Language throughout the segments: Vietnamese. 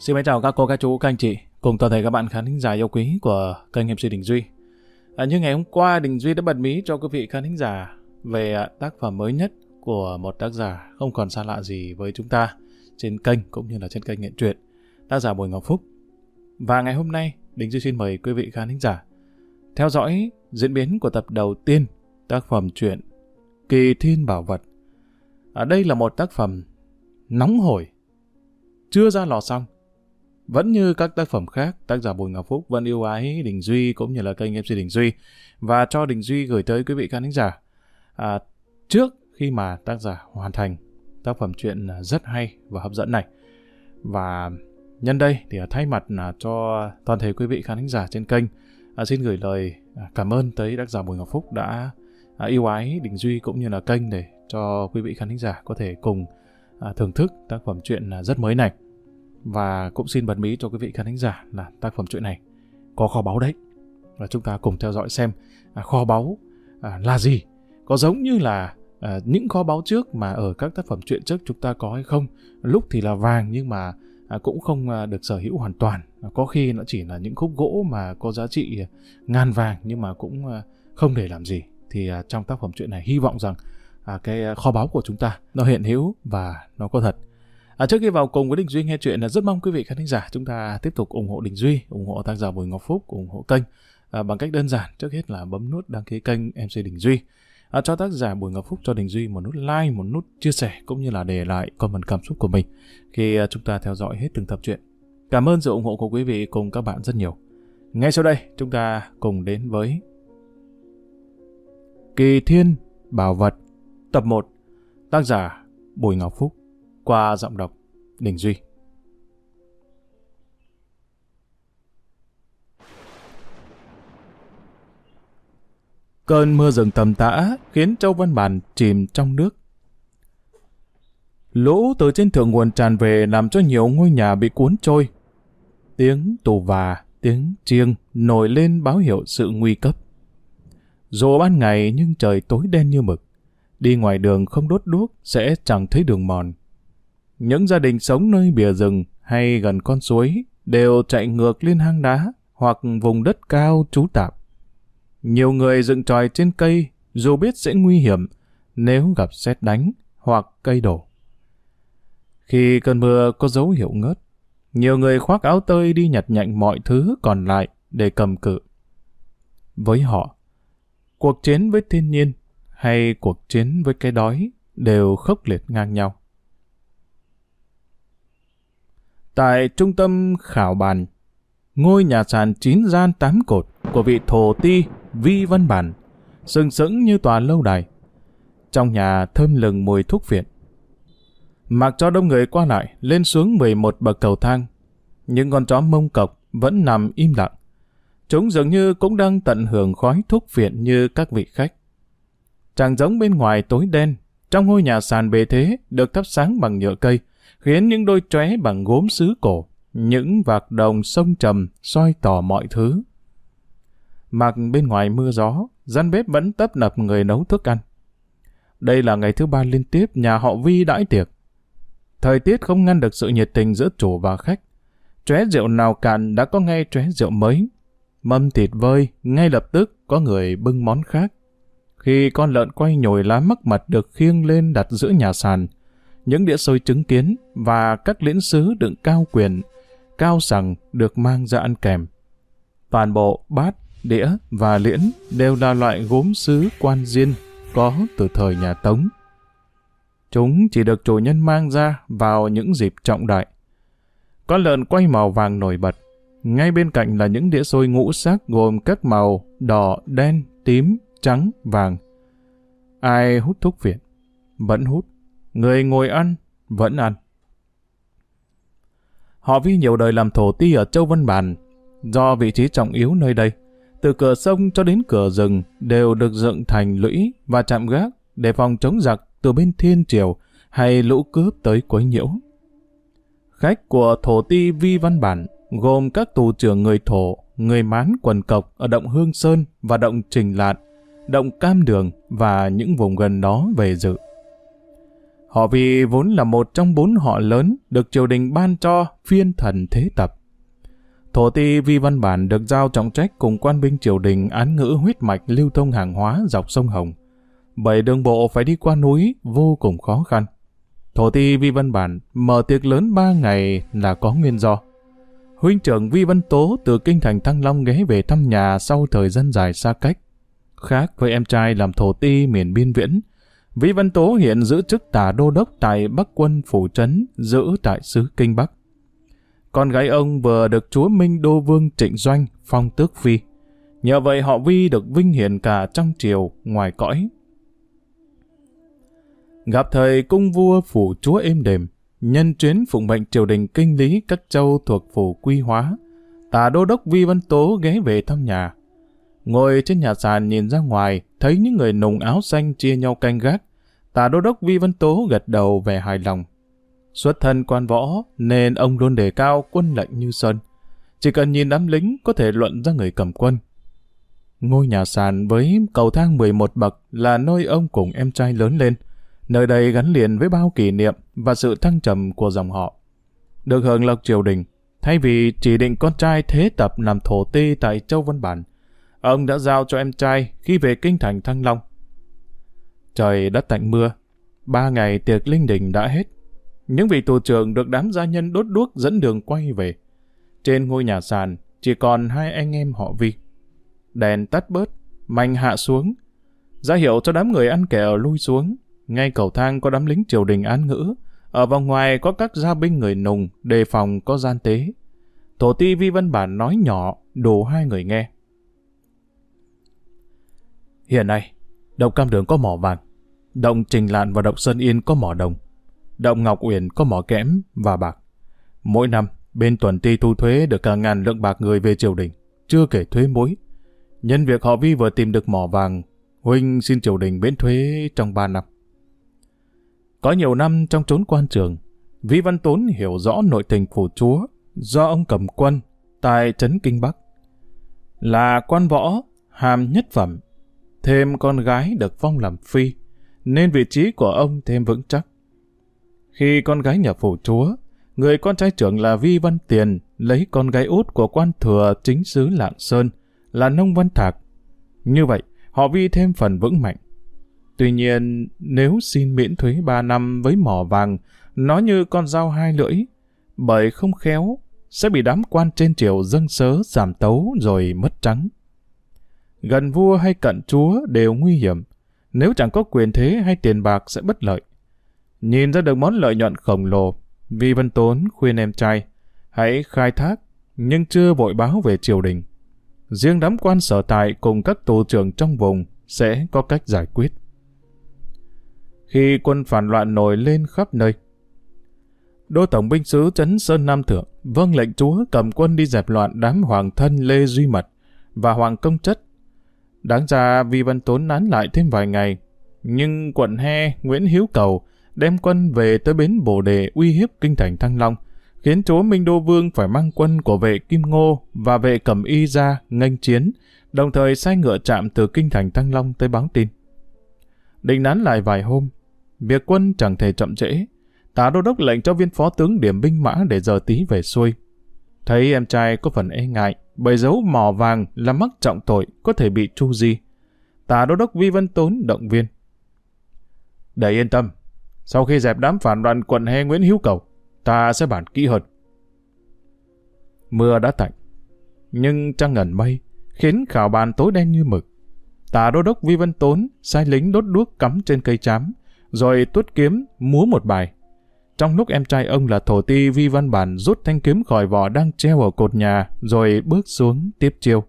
Xin mến chào các cô, các chú, các anh chị, cùng toàn thể các bạn khán thính giả yêu quý của kênh MC Đình Duy. À, như ngày hôm qua, Đình Duy đã bật mí cho quý vị khán thính giả về à, tác phẩm mới nhất của một tác giả không còn xa lạ gì với chúng ta trên kênh cũng như là trên kênh Nghệ truyện, tác giả Bùi Ngọc Phúc. Và ngày hôm nay, Đình Duy xin mời quý vị khán thính giả theo dõi diễn biến của tập đầu tiên tác phẩm truyện Kỳ Thiên Bảo Vật. Ở đây là một tác phẩm nóng hổi, chưa ra lò xong. Vẫn như các tác phẩm khác, tác giả Bùi Ngọc Phúc vẫn yêu ái Đình Duy cũng như là kênh MC Đình Duy và cho Đình Duy gửi tới quý vị khán thính giả. À, trước khi mà tác giả hoàn thành tác phẩm truyện à, rất hay và hấp dẫn này. Và nhân đây thì à, thay mặt là cho toàn thể quý vị khán thính giả trên kênh à, xin gửi lời à, cảm ơn tới tác giả Bùi Ngọc Phúc đã à, yêu ái Đình Duy cũng như là kênh để cho quý vị khán thính giả có thể cùng à, thưởng thức tác phẩm truyện rất mới này. Và cũng xin bật mí cho quý vị khán thính giả là tác phẩm truyện này có kho báu đấy. Và chúng ta cùng theo dõi xem à, kho báu à, là gì. Có giống như là à, những kho báu trước mà ở các tác phẩm truyện trước chúng ta có hay không. Lúc thì là vàng nhưng mà à, cũng không à, được sở hữu hoàn toàn. À, có khi nó chỉ là những khúc gỗ mà có giá trị à, ngàn vàng nhưng mà cũng à, không để làm gì. Thì à, trong tác phẩm truyện này hy vọng rằng à, cái à, kho báu của chúng ta nó hiện hữu và nó có thật. À, trước khi vào cùng với Đình Duy nghe chuyện là rất mong quý vị khán thính giả chúng ta tiếp tục ủng hộ Đình Duy, ủng hộ tác giả Bùi Ngọc Phúc, ủng hộ kênh à, bằng cách đơn giản trước hết là bấm nút đăng ký kênh MC Đình Duy. À, cho tác giả Bùi Ngọc Phúc cho Đình Duy một nút like, một nút chia sẻ cũng như là để lại comment cảm xúc của mình khi à, chúng ta theo dõi hết từng tập truyện. Cảm ơn sự ủng hộ của quý vị cùng các bạn rất nhiều. Ngay sau đây chúng ta cùng đến với Kỳ Thiên Bảo Vật Tập 1 Tác giả Bùi Ngọc Phúc qua giọng đọc Đình Duy Cơn mưa rừng tầm tã khiến Châu Văn Bản chìm trong nước. Lũ từ trên thượng nguồn tràn về làm cho nhiều ngôi nhà bị cuốn trôi. Tiếng tù và, tiếng chiêng nổi lên báo hiệu sự nguy cấp. Dù ban ngày nhưng trời tối đen như mực. Đi ngoài đường không đốt đuốc sẽ chẳng thấy đường mòn. Những gia đình sống nơi bìa rừng hay gần con suối đều chạy ngược lên hang đá hoặc vùng đất cao trú tạm. Nhiều người dựng tròi trên cây dù biết sẽ nguy hiểm nếu gặp xét đánh hoặc cây đổ. Khi cơn mưa có dấu hiệu ngớt, nhiều người khoác áo tơi đi nhặt nhạnh mọi thứ còn lại để cầm cự. Với họ, cuộc chiến với thiên nhiên hay cuộc chiến với cái đói đều khốc liệt ngang nhau. Tại trung tâm khảo bàn, ngôi nhà sàn chín gian tám cột của vị thổ ti Vi Văn Bản, sừng sững như tòa lâu đài. Trong nhà thơm lừng mùi thuốc viện. Mặc cho đông người qua lại, lên xuống 11 bậc cầu thang. Những con chó mông cọc vẫn nằm im lặng. Chúng dường như cũng đang tận hưởng khói thuốc viện như các vị khách. Chẳng giống bên ngoài tối đen, trong ngôi nhà sàn bề thế được thắp sáng bằng nhựa cây, khiến những đôi tróe bằng gốm sứ cổ, những vạc đồng sông trầm soi tỏ mọi thứ. Mặc bên ngoài mưa gió, gian bếp vẫn tấp nập người nấu thức ăn. Đây là ngày thứ ba liên tiếp nhà họ Vi đãi tiệc. Thời tiết không ngăn được sự nhiệt tình giữa chủ và khách. Chóe rượu nào cạn đã có ngay chóe rượu mới. Mâm thịt vơi, ngay lập tức có người bưng món khác. Khi con lợn quay nhồi lá mắc mật được khiêng lên đặt giữa nhà sàn, những đĩa xôi trứng kiến và các liễn sứ đựng cao quyền, cao sằng được mang ra ăn kèm. Toàn bộ bát, đĩa và liễn đều là loại gốm sứ quan diên có từ thời nhà Tống. Chúng chỉ được chủ nhân mang ra vào những dịp trọng đại. Con lợn quay màu vàng nổi bật, ngay bên cạnh là những đĩa xôi ngũ sắc gồm các màu đỏ, đen, tím, trắng, vàng. Ai hút thuốc viện? Vẫn hút. Người ngồi ăn? Vẫn ăn. Họ vi nhiều đời làm thổ ti ở Châu Văn Bản, do vị trí trọng yếu nơi đây. Từ cửa sông cho đến cửa rừng đều được dựng thành lũy và chạm gác để phòng chống giặc từ bên thiên triều hay lũ cướp tới quấy nhiễu. Khách của thổ ti Vi Văn Bản gồm các tù trưởng người thổ, người mán quần cộc ở động Hương Sơn và động Trình Lạn, động Cam Đường và những vùng gần đó về dự. Họ vì vốn là một trong bốn họ lớn được triều đình ban cho phiên thần thế tập. Thổ ti Vi Văn Bản được giao trọng trách cùng quan binh triều đình án ngữ huyết mạch lưu thông hàng hóa dọc sông Hồng. Bảy đường bộ phải đi qua núi vô cùng khó khăn. Thổ ti Vi Văn Bản mở tiệc lớn ba ngày là có nguyên do. Huynh trưởng Vi Văn Tố từ kinh thành Thăng Long ghé về thăm nhà sau thời gian dài xa cách. Khác với em trai làm thổ ti miền biên viễn, Vi Văn Tố hiện giữ chức tả đô đốc tại Bắc quân phủ trấn, giữ tại xứ Kinh Bắc. Con gái ông vừa được chúa Minh Đô Vương Trịnh Doanh phong tước phi. Nhờ vậy họ Vi được vinh hiển cả trong triều, ngoài cõi. Gặp thời cung vua phủ chúa êm đềm, nhân chuyến phụng mệnh triều đình kinh lý các châu thuộc phủ quy hóa, tả đô đốc Vi Văn Tố ghé về thăm nhà. Ngồi trên nhà sàn nhìn ra ngoài, thấy những người nùng áo xanh chia nhau canh gác. Tả đô đốc Vi Văn Tố gật đầu về hài lòng. Xuất thân quan võ nên ông luôn đề cao quân lệnh như sơn. Chỉ cần nhìn đám lính có thể luận ra người cầm quân. Ngôi nhà sàn với cầu thang 11 bậc là nơi ông cùng em trai lớn lên. Nơi đây gắn liền với bao kỷ niệm và sự thăng trầm của dòng họ. Được hưởng lộc triều đình, thay vì chỉ định con trai thế tập làm thổ ti tại Châu Văn Bản, ông đã giao cho em trai khi về kinh thành Thăng Long. Trời đất tạnh mưa, ba ngày tiệc linh đình đã hết. Những vị tù trưởng được đám gia nhân đốt đuốc dẫn đường quay về. Trên ngôi nhà sàn, chỉ còn hai anh em họ Vi. Đèn tắt bớt, mạnh hạ xuống. ra hiệu cho đám người ăn kẹo lui xuống. Ngay cầu thang có đám lính triều đình án ngữ. Ở vòng ngoài có các gia binh người nùng, đề phòng có gian tế. Tổ ti Vi Văn Bản nói nhỏ, đủ hai người nghe. Hiện nay, động Cam Đường có mỏ vàng, động Trình Lạn và động Sơn Yên có mỏ đồng, động Ngọc Uyển có mỏ kẽm và bạc. Mỗi năm, bên tuần ti thu thuế được cả ngàn lượng bạc người về triều đình, chưa kể thuế muối. Nhân việc họ Vi vừa tìm được mỏ vàng, Huynh xin triều đình miễn thuế trong ba năm. Có nhiều năm trong trốn quan trường, Vi Văn Tốn hiểu rõ nội tình phủ chúa do ông cầm quân tại trấn Kinh Bắc. Là quan võ, hàm nhất phẩm, thêm con gái được phong làm phi, nên vị trí của ông thêm vững chắc. Khi con gái nhập phủ chúa, người con trai trưởng là Vi Văn Tiền lấy con gái út của quan thừa chính xứ Lạng Sơn là Nông Văn Thạc. Như vậy, họ Vi thêm phần vững mạnh. Tuy nhiên, nếu xin miễn thuế 3 năm với mỏ vàng, nó như con dao hai lưỡi, bởi không khéo, sẽ bị đám quan trên triều dâng sớ giảm tấu rồi mất trắng. Gần vua hay cận chúa đều nguy hiểm, nếu chẳng có quyền thế hay tiền bạc sẽ bất lợi. Nhìn ra được món lợi nhuận khổng lồ, Vi Văn Tốn khuyên em trai, hãy khai thác, nhưng chưa vội báo về triều đình. Riêng đám quan sở tại cùng các tù trưởng trong vùng sẽ có cách giải quyết. Khi quân phản loạn nổi lên khắp nơi, Đô Tổng binh sứ Trấn Sơn Nam Thượng vâng lệnh chúa cầm quân đi dẹp loạn đám hoàng thân Lê Duy Mật và Hoàng Công Chất. Đáng ra Vi Văn Tốn nán lại thêm vài ngày, nhưng quận He Nguyễn Hiếu Cầu đem quân về tới bến Bồ Đề uy hiếp kinh thành Thăng Long, khiến chúa Minh Đô Vương phải mang quân của vệ Kim Ngô và vệ Cẩm Y ra nghênh chiến, đồng thời sai ngựa chạm từ kinh thành Thăng Long tới báo tin. Định nán lại vài hôm, việc quân chẳng thể chậm trễ, tá đô đốc lệnh cho viên phó tướng điểm binh mã để giờ tí về xuôi. Thấy em trai có phần e ngại, bởi dấu mỏ vàng là mắc trọng tội có thể bị tru di. Tả đô đốc Vi Văn Tốn động viên. Để yên tâm, sau khi dẹp đám phản loạn quận He Nguyễn Hiếu Cầu, ta sẽ bản kỹ hơn. Mưa đã tạnh, nhưng trăng ngẩn mây, khiến khảo bàn tối đen như mực. Tả đô đốc Vi Văn Tốn sai lính đốt đuốc cắm trên cây chám, rồi tuốt kiếm múa một bài. Trong lúc em trai ông là thổ ti Vi Văn Bản rút thanh kiếm khỏi vỏ đang treo ở cột nhà, rồi bước xuống tiếp chiêu.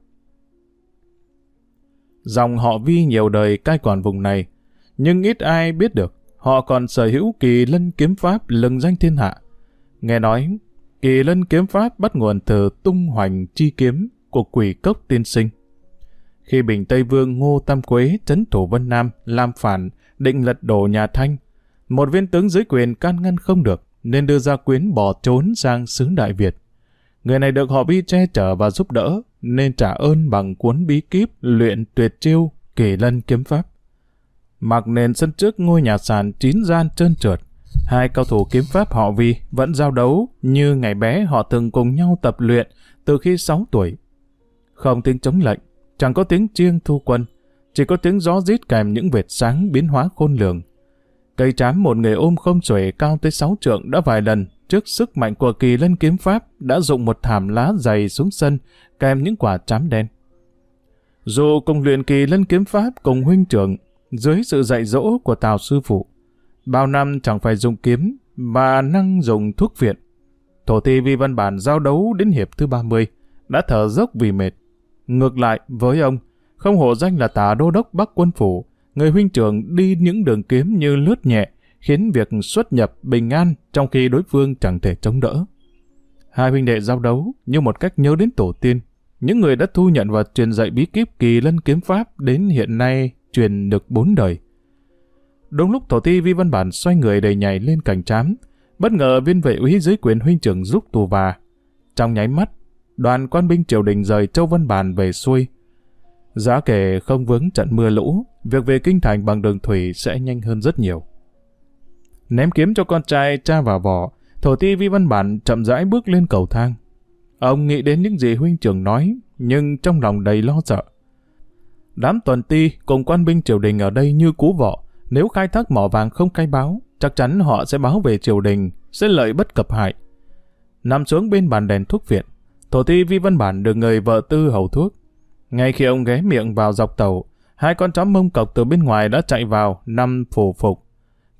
Dòng họ Vi nhiều đời cai quản vùng này, nhưng ít ai biết được họ còn sở hữu kỳ lân kiếm pháp lừng danh thiên hạ. Nghe nói, kỳ lân kiếm pháp bắt nguồn từ tung hoành chi kiếm của quỷ cốc tiên sinh. Khi Bình Tây Vương Ngô Tam Quế trấn thủ Vân Nam làm phản, định lật đổ nhà Thanh, một viên tướng dưới quyền can ngăn không được, nên đưa ra quyến bỏ trốn sang xứ Đại Việt. Người này được họ bi che chở và giúp đỡ, nên trả ơn bằng cuốn bí kíp luyện tuyệt chiêu kỳ lân kiếm pháp. Mặc nền sân trước ngôi nhà sàn chín gian trơn trượt, Hai cao thủ kiếm pháp họ Vi vẫn giao đấu như ngày bé họ từng cùng nhau tập luyện từ khi 6 tuổi. Không tiếng chống lệnh, chẳng có tiếng chiêng thu quân, chỉ có tiếng gió rít kèm những vệt sáng biến hóa khôn lường. Cây chám một người ôm không xuể cao tới 6 trượng đã vài lần trước sức mạnh của kỳ lân kiếm pháp đã dụng một thảm lá dày xuống sân kèm những quả chám đen. Dù cùng luyện kỳ lân kiếm pháp cùng huynh trưởng dưới sự dạy dỗ của Tào sư phụ, bao năm chẳng phải dùng kiếm mà năng dùng thuốc viện. Thổ ti vi văn bản giao đấu đến hiệp thứ 30, đã thở dốc vì mệt. Ngược lại với ông, không hổ danh là tà đô đốc Bắc quân phủ, người huynh trưởng đi những đường kiếm như lướt nhẹ, khiến việc xuất nhập bình an trong khi đối phương chẳng thể chống đỡ. Hai huynh đệ giao đấu như một cách nhớ đến tổ tiên, những người đã thu nhận và truyền dạy bí kíp kỳ lân kiếm pháp đến hiện nay truyền được bốn đời. Đúng lúc tổ ti vi văn bản xoay người đầy nhảy lên cành trám, bất ngờ viên vệ úy dưới quyền huynh trưởng giúp tù và. Trong nháy mắt, đoàn quan binh triều đình rời châu văn bản về xuôi. Giá kể không vướng trận mưa lũ, việc về kinh thành bằng đường thủy sẽ nhanh hơn rất nhiều. Ném kiếm cho con trai cha vào vỏ, thổ ti vi văn bản chậm rãi bước lên cầu thang. Ông nghĩ đến những gì huynh trưởng nói, nhưng trong lòng đầy lo sợ. Đám tuần ti cùng quan binh triều đình ở đây như cú vọ, nếu khai thác mỏ vàng không khai báo, chắc chắn họ sẽ báo về triều đình, sẽ lợi bất cập hại. Nằm xuống bên bàn đèn thuốc viện, thổ ti vi văn bản được người vợ tư hầu thuốc. Ngay khi ông ghé miệng vào dọc tàu, hai con chó mông cọc từ bên ngoài đã chạy vào, nằm phủ phục.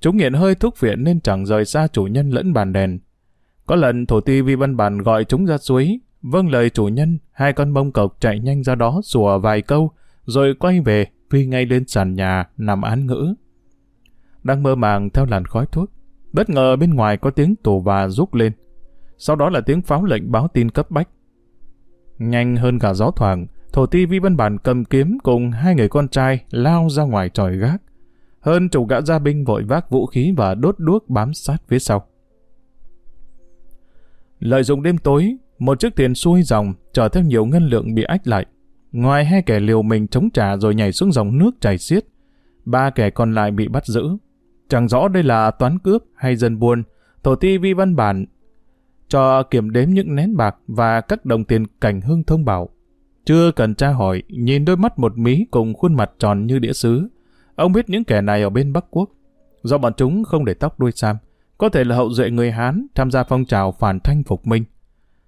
Chúng nghiện hơi thuốc viện nên chẳng rời xa chủ nhân lẫn bàn đèn. Có lần thổ ti vi văn bản gọi chúng ra suối, vâng lời chủ nhân, hai con mông cọc chạy nhanh ra đó sủa vài câu, rồi quay về, phi ngay lên sàn nhà, nằm án ngữ. Đang mơ màng theo làn khói thuốc, bất ngờ bên ngoài có tiếng tù và rúc lên. Sau đó là tiếng pháo lệnh báo tin cấp bách. Nhanh hơn cả gió thoảng, thổ ti vi văn bản cầm kiếm cùng hai người con trai lao ra ngoài tròi gác. Hơn chục gã gia binh vội vác vũ khí và đốt đuốc bám sát phía sau. Lợi dụng đêm tối, một chiếc thuyền xuôi dòng chở theo nhiều ngân lượng bị ách lại. Ngoài hai kẻ liều mình chống trả rồi nhảy xuống dòng nước chảy xiết, ba kẻ còn lại bị bắt giữ. Chẳng rõ đây là toán cướp hay dân buôn, Thổ ti vi văn bản cho kiểm đếm những nén bạc và các đồng tiền cảnh hương thông bảo. Chưa cần tra hỏi, nhìn đôi mắt một mí cùng khuôn mặt tròn như đĩa sứ. Ông biết những kẻ này ở bên Bắc Quốc. Do bọn chúng không để tóc đuôi sam, có thể là hậu duệ người Hán tham gia phong trào phản thanh phục minh.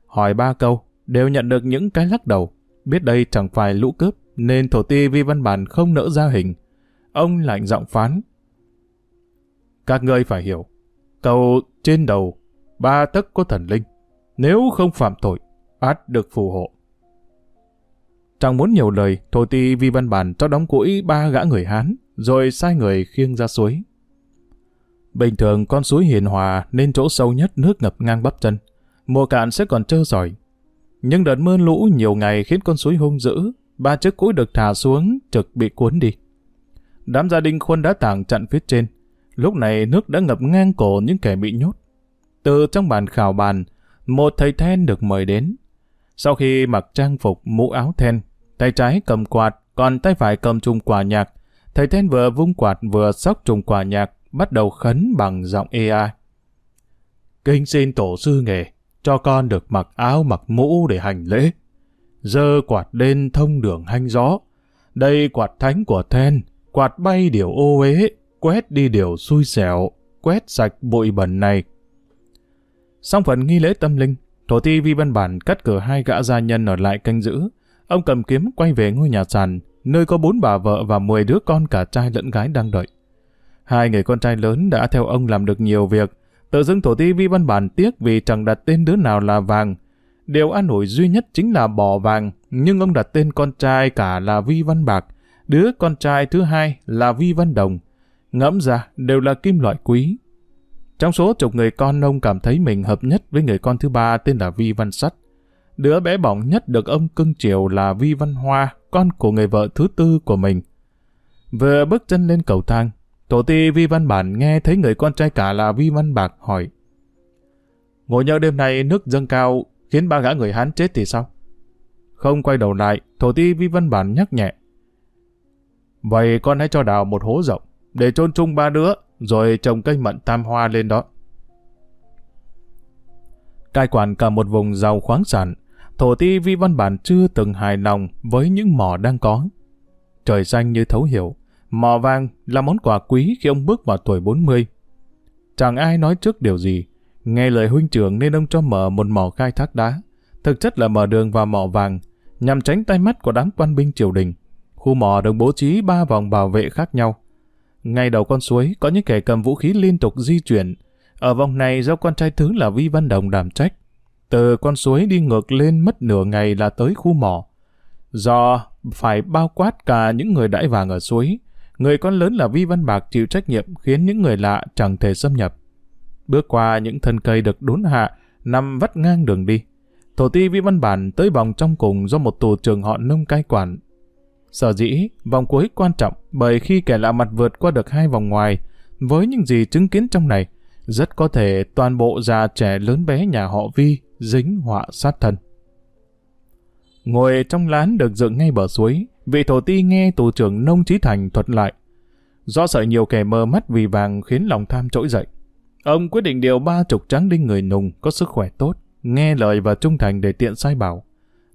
Hỏi ba câu, đều nhận được những cái lắc đầu. Biết đây chẳng phải lũ cướp, nên thổ ti vi văn bản không nỡ ra hình. Ông lạnh giọng phán. Các ngươi phải hiểu, cầu trên đầu, ba tấc có thần linh. Nếu không phạm tội, át được phù hộ. Chẳng muốn nhiều lời, thổ ti vi văn bản cho đóng củi ba gã người Hán, rồi sai người khiêng ra suối. Bình thường con suối hiền hòa nên chỗ sâu nhất nước ngập ngang bắp chân. Mùa cạn sẽ còn trơ giỏi. Nhưng đợt mưa lũ nhiều ngày khiến con suối hung dữ, ba chiếc củi được thả xuống trực bị cuốn đi. Đám gia đình khuôn đá tảng chặn phía trên. Lúc này nước đã ngập ngang cổ những kẻ bị nhốt. Từ trong bàn khảo bàn, một thầy then được mời đến. Sau khi mặc trang phục mũ áo then, tay trái cầm quạt, còn tay phải cầm chung quả nhạc. Thầy then vừa vung quạt vừa sóc trùng quả nhạc, bắt đầu khấn bằng giọng ea. Kinh xin tổ sư nghề, cho con được mặc áo mặc mũ để hành lễ. Dơ quạt lên thông đường hanh gió. Đây quạt thánh của then, quạt bay điều ô uế, quét đi điều xui xẻo, quét sạch bụi bẩn này. Xong phần nghi lễ tâm linh, thổ ti vi văn bản cắt cửa hai gã gia nhân ở lại canh giữ. Ông cầm kiếm quay về ngôi nhà sàn, nơi có bốn bà vợ và mười đứa con cả trai lẫn gái đang đợi. Hai người con trai lớn đã theo ông làm được nhiều việc. Tự dưng thổ ti vi văn bản tiếc vì chẳng đặt tên đứa nào là vàng. Điều an ủi duy nhất chính là bò vàng, nhưng ông đặt tên con trai cả là Vi Văn Bạc, đứa con trai thứ hai là Vi Văn Đồng. Ngẫm ra đều là kim loại quý. Trong số chục người con ông cảm thấy mình hợp nhất với người con thứ ba tên là Vi Văn Sắt. Đứa bé bỏng nhất được ông cưng chiều là Vi Văn Hoa, con của người vợ thứ tư của mình. Vừa bước chân lên cầu thang, Tổ ti Vi Văn Bản nghe thấy người con trai cả là Vi Văn Bạc hỏi. Ngồi nhớ đêm nay nước dâng cao khiến ba gã người Hán chết thì sao? Không quay đầu lại, Tổ ti Vi Văn Bản nhắc nhẹ. Vậy con hãy cho đào một hố rộng, để chôn chung ba đứa, rồi trồng cây mận tam hoa lên đó. Cai quản cả một vùng giàu khoáng sản, thổ ti vi văn bản chưa từng hài lòng với những mỏ đang có. Trời xanh như thấu hiểu, mỏ vàng là món quà quý khi ông bước vào tuổi 40. Chẳng ai nói trước điều gì, nghe lời huynh trưởng nên ông cho mở một mỏ khai thác đá, thực chất là mở đường vào mỏ vàng, nhằm tránh tay mắt của đám quan binh triều đình. Khu mỏ được bố trí ba vòng bảo vệ khác nhau. Ngay đầu con suối có những kẻ cầm vũ khí liên tục di chuyển. Ở vòng này do con trai thứ là Vi Văn Đồng đảm trách. Từ con suối đi ngược lên mất nửa ngày là tới khu mỏ. Do phải bao quát cả những người đãi vàng ở suối, người con lớn là Vi Văn Bạc chịu trách nhiệm khiến những người lạ chẳng thể xâm nhập. Bước qua những thân cây được đốn hạ, nằm vắt ngang đường đi. Thổ ti Vi Văn Bản tới vòng trong cùng do một tù trường họ nông cai quản. Sở dĩ, vòng cuối quan trọng bởi khi kẻ lạ mặt vượt qua được hai vòng ngoài, với những gì chứng kiến trong này, rất có thể toàn bộ già trẻ lớn bé nhà họ Vi dính họa sát thân. Ngồi trong lán được dựng ngay bờ suối, vị thổ ti nghe tù trưởng nông trí thành thuật lại. Do sợ nhiều kẻ mơ mắt vì vàng khiến lòng tham trỗi dậy. Ông quyết định điều ba chục tráng đinh người nùng có sức khỏe tốt, nghe lời và trung thành để tiện sai bảo.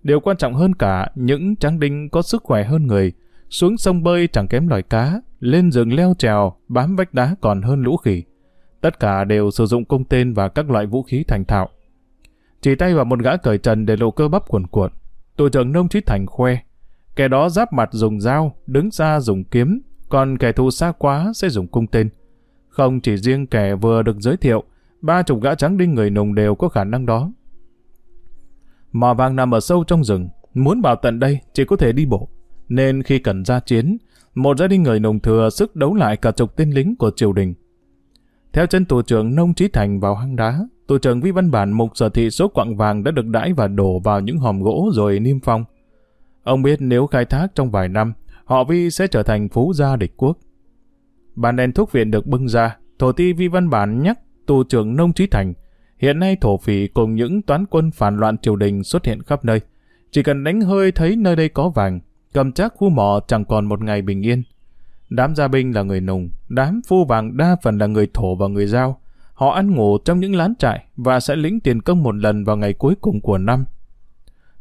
Điều quan trọng hơn cả, những tráng đinh có sức khỏe hơn người, xuống sông bơi chẳng kém loài cá, lên rừng leo trèo, bám vách đá còn hơn lũ khỉ. Tất cả đều sử dụng cung tên và các loại vũ khí thành thạo. Chỉ tay vào một gã cởi trần để lộ cơ bắp cuồn cuộn. tổ trưởng nông trí thành khoe. Kẻ đó giáp mặt dùng dao, đứng xa dùng kiếm, còn kẻ thù xa quá sẽ dùng cung tên. Không chỉ riêng kẻ vừa được giới thiệu, ba chục gã trắng đinh người nùng đều có khả năng đó. Mò vàng nằm ở sâu trong rừng, muốn vào tận đây chỉ có thể đi bộ. Nên khi cần ra chiến, một gia đình người nùng thừa sức đấu lại cả chục tên lính của triều đình. Theo chân tù trưởng Nông Trí Thành vào hang đá, tù trưởng Vi Văn Bản mục sở thị số quặng vàng đã được đãi và đổ vào những hòm gỗ rồi niêm phong. Ông biết nếu khai thác trong vài năm, họ Vi sẽ trở thành phú gia địch quốc. Bàn đèn thuốc viện được bưng ra, thổ ti Vi Văn Bản nhắc tù trưởng Nông Trí Thành. Hiện nay thổ phỉ cùng những toán quân phản loạn triều đình xuất hiện khắp nơi. Chỉ cần đánh hơi thấy nơi đây có vàng, cầm chắc khu mỏ chẳng còn một ngày bình yên. Đám gia binh là người nùng, đám phu vàng đa phần là người thổ và người giao. Họ ăn ngủ trong những lán trại và sẽ lĩnh tiền công một lần vào ngày cuối cùng của năm.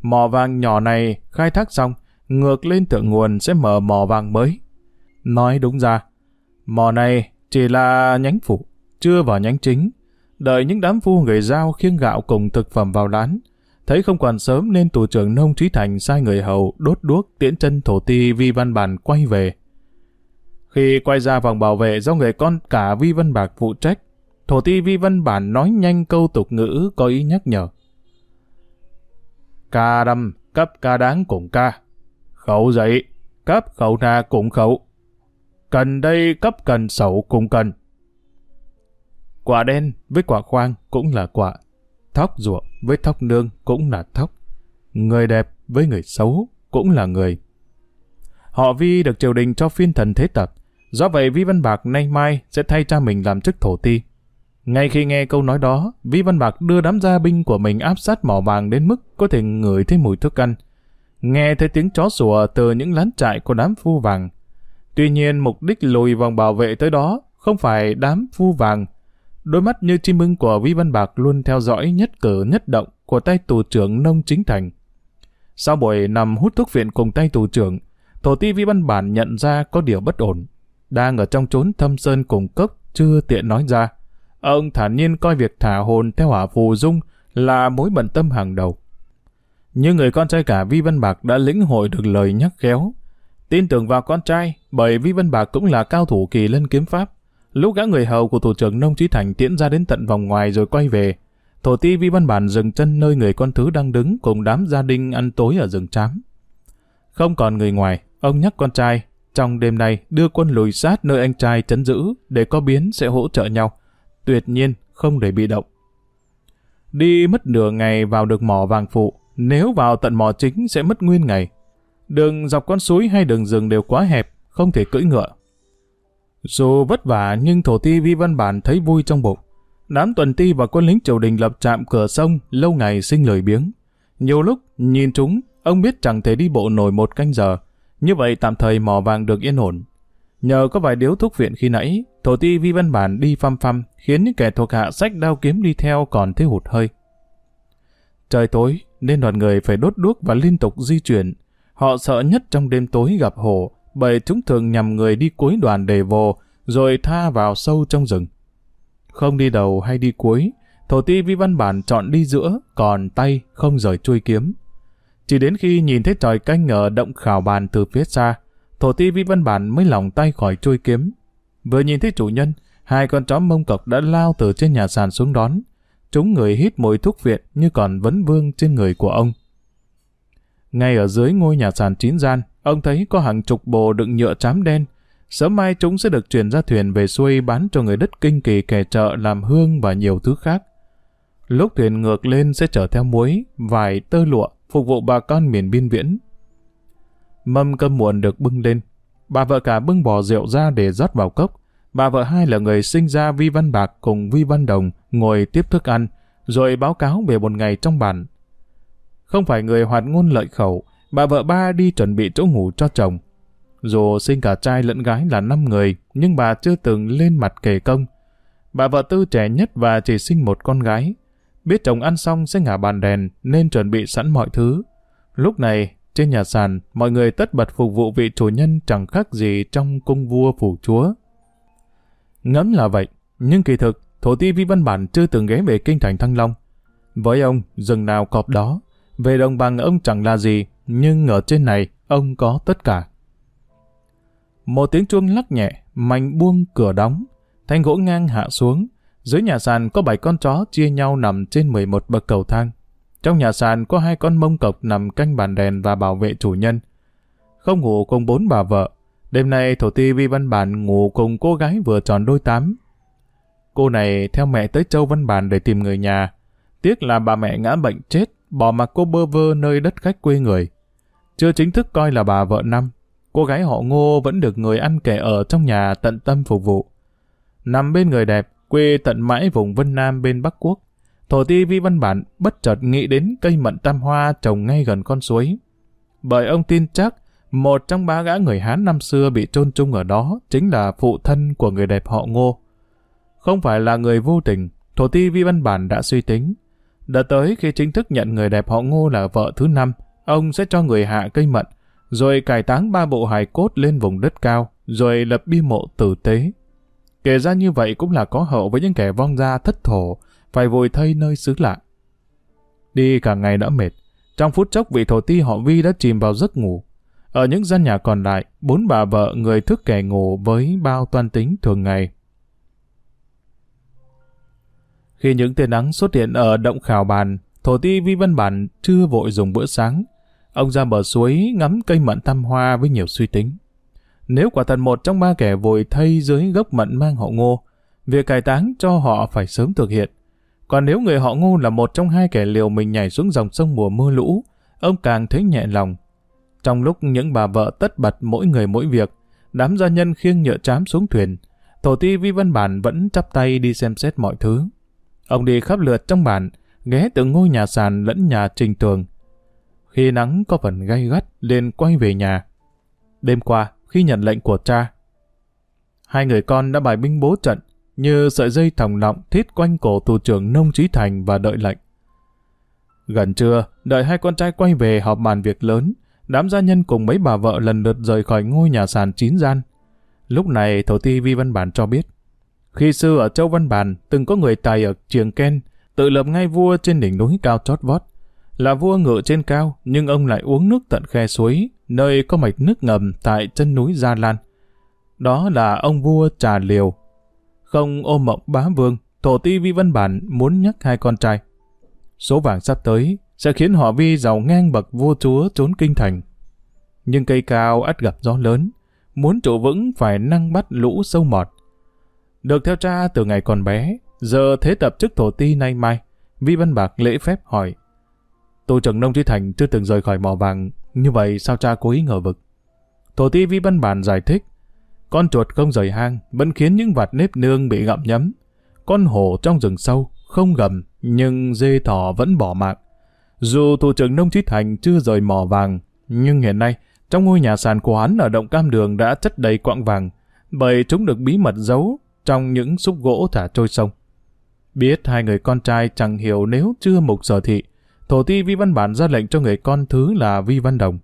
Mỏ vàng nhỏ này khai thác xong, ngược lên thượng nguồn sẽ mở mỏ vàng mới. Nói đúng ra, mỏ này chỉ là nhánh phụ, chưa vào nhánh chính. Đợi những đám phu người giao khiêng gạo cùng thực phẩm vào lán, thấy không còn sớm nên tù trưởng nông trí thành sai người hầu đốt đuốc tiễn chân thổ ti vi văn bản quay về. Khi quay ra vòng bảo vệ do người con cả Vi Văn Bạc phụ trách, thổ ti Vi Văn Bản nói nhanh câu tục ngữ có ý nhắc nhở. Ca đâm, cấp ca đáng cùng ca. Khẩu dậy, cấp khẩu na cùng khẩu. Cần đây cấp cần sầu cùng cần. Quả đen với quả khoang cũng là quả. Thóc ruộng với thóc nương cũng là thóc. Người đẹp với người xấu cũng là người. Họ Vi được triều đình cho phiên thần thế tập, Do vậy Vi Văn Bạc nay mai sẽ thay cha mình làm chức thổ ti. Ngay khi nghe câu nói đó, Vi Văn Bạc đưa đám gia binh của mình áp sát mỏ vàng đến mức có thể ngửi thấy mùi thức ăn. Nghe thấy tiếng chó sủa từ những lán trại của đám phu vàng. Tuy nhiên mục đích lùi vòng bảo vệ tới đó không phải đám phu vàng. Đôi mắt như chim ưng của Vi Văn Bạc luôn theo dõi nhất cử nhất động của tay tù trưởng nông chính thành. Sau buổi nằm hút thuốc viện cùng tay tù trưởng, thổ ti Vi Văn Bản nhận ra có điều bất ổn đang ở trong chốn thâm sơn cùng cốc, chưa tiện nói ra. Ông thản nhiên coi việc thả hồn theo hỏa phù dung là mối bận tâm hàng đầu. Nhưng người con trai cả Vi Văn Bạc đã lĩnh hội được lời nhắc khéo. Tin tưởng vào con trai, bởi Vi Văn Bạc cũng là cao thủ kỳ lân kiếm pháp. Lúc gã người hầu của thủ trưởng Nông Trí Thành tiễn ra đến tận vòng ngoài rồi quay về, thổ ti Vi Văn Bản dừng chân nơi người con thứ đang đứng cùng đám gia đình ăn tối ở rừng trám. Không còn người ngoài, ông nhắc con trai, trong đêm này đưa quân lùi sát nơi anh trai chấn giữ để có biến sẽ hỗ trợ nhau. Tuyệt nhiên không để bị động. Đi mất nửa ngày vào được mỏ vàng phụ, nếu vào tận mỏ chính sẽ mất nguyên ngày. Đường dọc con suối hay đường rừng đều quá hẹp, không thể cưỡi ngựa. Dù vất vả nhưng thổ ti vi văn bản thấy vui trong bụng. Đám tuần ti và quân lính triều đình lập trạm cửa sông lâu ngày sinh lời biếng. Nhiều lúc nhìn chúng, ông biết chẳng thể đi bộ nổi một canh giờ, như vậy tạm thời mỏ vàng được yên ổn. Nhờ có vài điếu thuốc viện khi nãy, thổ ti vi văn bản đi phăm phăm, khiến những kẻ thuộc hạ sách đao kiếm đi theo còn thấy hụt hơi. Trời tối, nên đoàn người phải đốt đuốc và liên tục di chuyển. Họ sợ nhất trong đêm tối gặp hổ, bởi chúng thường nhằm người đi cuối đoàn đề vô, rồi tha vào sâu trong rừng. Không đi đầu hay đi cuối, thổ ti vi văn bản chọn đi giữa, còn tay không rời chui kiếm. Chỉ đến khi nhìn thấy tròi canh ở động khảo bàn từ phía xa, thổ ti vi văn bản mới lòng tay khỏi chui kiếm. Vừa nhìn thấy chủ nhân, hai con chó mông cọc đã lao từ trên nhà sàn xuống đón. Chúng người hít mùi thuốc viện như còn vấn vương trên người của ông. Ngay ở dưới ngôi nhà sàn chín gian, ông thấy có hàng chục bồ đựng nhựa chám đen. Sớm mai chúng sẽ được chuyển ra thuyền về xuôi bán cho người đất kinh kỳ kẻ chợ làm hương và nhiều thứ khác. Lúc thuyền ngược lên sẽ chở theo muối, vải, tơ lụa, phục vụ bà con miền biên viễn. Mâm cơm muộn được bưng lên. Bà vợ cả bưng bò rượu ra để rót vào cốc. Bà vợ hai là người sinh ra Vi Văn Bạc cùng Vi Văn Đồng ngồi tiếp thức ăn, rồi báo cáo về một ngày trong bản. Không phải người hoạt ngôn lợi khẩu, bà vợ ba đi chuẩn bị chỗ ngủ cho chồng. Dù sinh cả trai lẫn gái là năm người, nhưng bà chưa từng lên mặt kể công. Bà vợ tư trẻ nhất và chỉ sinh một con gái. Biết chồng ăn xong sẽ ngả bàn đèn nên chuẩn bị sẵn mọi thứ. Lúc này, trên nhà sàn, mọi người tất bật phục vụ vị chủ nhân chẳng khác gì trong cung vua phủ chúa. Ngẫm là vậy, nhưng kỳ thực, thổ ti vi văn bản chưa từng ghé về kinh thành Thăng Long. Với ông, rừng nào cọp đó, về đồng bằng ông chẳng là gì, nhưng ở trên này, ông có tất cả. Một tiếng chuông lắc nhẹ, mạnh buông cửa đóng, thanh gỗ ngang hạ xuống, dưới nhà sàn có bảy con chó chia nhau nằm trên 11 bậc cầu thang. Trong nhà sàn có hai con mông cộc nằm canh bàn đèn và bảo vệ chủ nhân. Không ngủ cùng bốn bà vợ. Đêm nay thổ ti Vi Văn Bản ngủ cùng cô gái vừa tròn đôi tám. Cô này theo mẹ tới Châu Văn Bản để tìm người nhà. Tiếc là bà mẹ ngã bệnh chết, bỏ mặc cô bơ vơ nơi đất khách quê người. Chưa chính thức coi là bà vợ năm, cô gái họ ngô vẫn được người ăn kẻ ở trong nhà tận tâm phục vụ. Nằm bên người đẹp, quê tận mãi vùng Vân Nam bên Bắc Quốc. Thổ ti vi văn bản bất chợt nghĩ đến cây mận tam hoa trồng ngay gần con suối. Bởi ông tin chắc một trong ba gã người Hán năm xưa bị chôn chung ở đó chính là phụ thân của người đẹp họ Ngô. Không phải là người vô tình, Thổ ti vi văn bản đã suy tính. Đợt tới khi chính thức nhận người đẹp họ Ngô là vợ thứ năm, ông sẽ cho người hạ cây mận, rồi cải táng ba bộ hài cốt lên vùng đất cao, rồi lập bi mộ tử tế. Kể ra như vậy cũng là có hậu với những kẻ vong ra thất thổ, phải vội thây nơi xứ lạ. Đi cả ngày đã mệt, trong phút chốc vị thổ ti họ Vi đã chìm vào giấc ngủ. Ở những gian nhà còn lại, bốn bà vợ người thức kẻ ngủ với bao toan tính thường ngày. Khi những tia nắng xuất hiện ở động khảo bàn, thổ ti Vi Văn Bản chưa vội dùng bữa sáng. Ông ra bờ suối ngắm cây mận tam hoa với nhiều suy tính. Nếu quả thật một trong ba kẻ vội thay dưới gốc mận mang họ ngô, việc cải táng cho họ phải sớm thực hiện. Còn nếu người họ ngô là một trong hai kẻ liều mình nhảy xuống dòng sông mùa mưa lũ, ông càng thấy nhẹ lòng. Trong lúc những bà vợ tất bật mỗi người mỗi việc, đám gia nhân khiêng nhựa chám xuống thuyền, thổ ti vi văn bản vẫn chắp tay đi xem xét mọi thứ. Ông đi khắp lượt trong bản, ghé từ ngôi nhà sàn lẫn nhà trình tường. Khi nắng có phần gay gắt, liền quay về nhà. Đêm qua, khi nhận lệnh của cha, hai người con đã bài binh bố trận, như sợi dây thòng lọng thít quanh cổ tù trưởng Nông Trí Thành và đợi lệnh. Gần trưa, đợi hai con trai quay về họp bàn việc lớn, đám gia nhân cùng mấy bà vợ lần lượt rời khỏi ngôi nhà sàn chín gian. Lúc này, Thổ Ti Vi Văn Bản cho biết, khi xưa ở Châu Văn Bản từng có người tài ở Trường Ken, tự lập ngay vua trên đỉnh núi cao chót vót. Là vua ngự trên cao, nhưng ông lại uống nước tận khe suối, nơi có mạch nước ngầm tại chân núi Gia Lan. Đó là ông vua Trà Liều, không ôm mộng bá vương, thổ ti vi văn bản muốn nhắc hai con trai. Số vàng sắp tới sẽ khiến họ vi giàu ngang bậc vua chúa trốn kinh thành. Nhưng cây cao ắt gặp gió lớn, muốn trụ vững phải năng bắt lũ sâu mọt. Được theo cha từ ngày còn bé, giờ thế tập chức thổ ti nay mai, Vi Văn Bạc lễ phép hỏi. Tô Trần Nông Trí Thành chưa từng rời khỏi mỏ vàng, như vậy sao cha cố ý ngờ vực? Thổ ti Vi Văn Bản giải thích, con chuột không rời hang vẫn khiến những vạt nếp nương bị gặm nhấm. Con hổ trong rừng sâu không gầm nhưng dê thỏ vẫn bỏ mạng. Dù thủ trưởng Nông trí Thành chưa rời mỏ vàng, nhưng hiện nay trong ngôi nhà sàn của hắn ở động cam đường đã chất đầy quặng vàng. bởi chúng được bí mật giấu trong những xúc gỗ thả trôi sông. Biết hai người con trai chẳng hiểu nếu chưa mục sở thị, thổ ti Vi Văn Bản ra lệnh cho người con thứ là Vi Văn Đồng.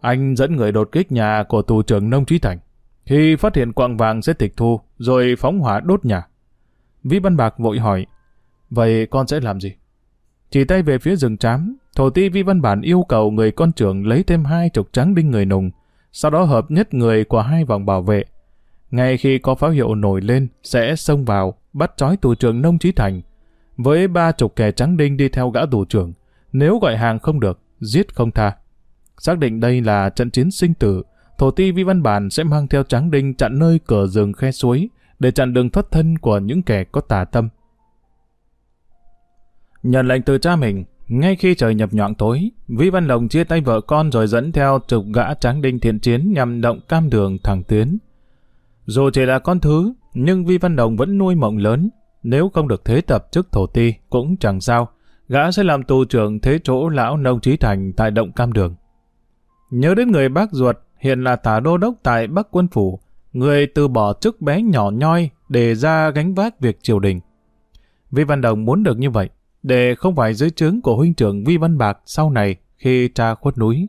Anh dẫn người đột kích nhà của tù trưởng Nông Trí Thành. Khi phát hiện quạng vàng sẽ tịch thu, rồi phóng hỏa đốt nhà. Vi Văn Bạc vội hỏi, vậy con sẽ làm gì? Chỉ tay về phía rừng trám, thổ ti Vi Văn Bản yêu cầu người con trưởng lấy thêm hai chục trắng đinh người nùng, sau đó hợp nhất người của hai vòng bảo vệ. Ngay khi có pháo hiệu nổi lên, sẽ xông vào, bắt trói tù trưởng Nông Trí Thành. Với ba chục kẻ trắng đinh đi theo gã tù trưởng, nếu gọi hàng không được, giết không tha. Xác định đây là trận chiến sinh tử, thổ ti Vi Văn Bản sẽ mang theo trắng đinh chặn nơi cửa rừng khe suối, để chặn đường thoát thân của những kẻ có tà tâm. Nhận lệnh từ cha mình, ngay khi trời nhập nhọn tối, Vi Văn Lồng chia tay vợ con rồi dẫn theo chục gã tráng đinh thiện chiến nhằm động cam đường thẳng tiến. Dù chỉ là con thứ, nhưng Vi Văn Đồng vẫn nuôi mộng lớn. Nếu không được thế tập chức thổ ti, cũng chẳng sao. Gã sẽ làm tù trưởng thế chỗ lão nông trí thành tại động cam đường. Nhớ đến người bác ruột, hiện là tả đô đốc tại Bắc quân phủ, người từ bỏ chức bé nhỏ nhoi để ra gánh vác việc triều đình. Vi Văn Đồng muốn được như vậy, để không phải dưới trướng của huynh trưởng Vi Văn Bạc sau này khi cha khuất núi.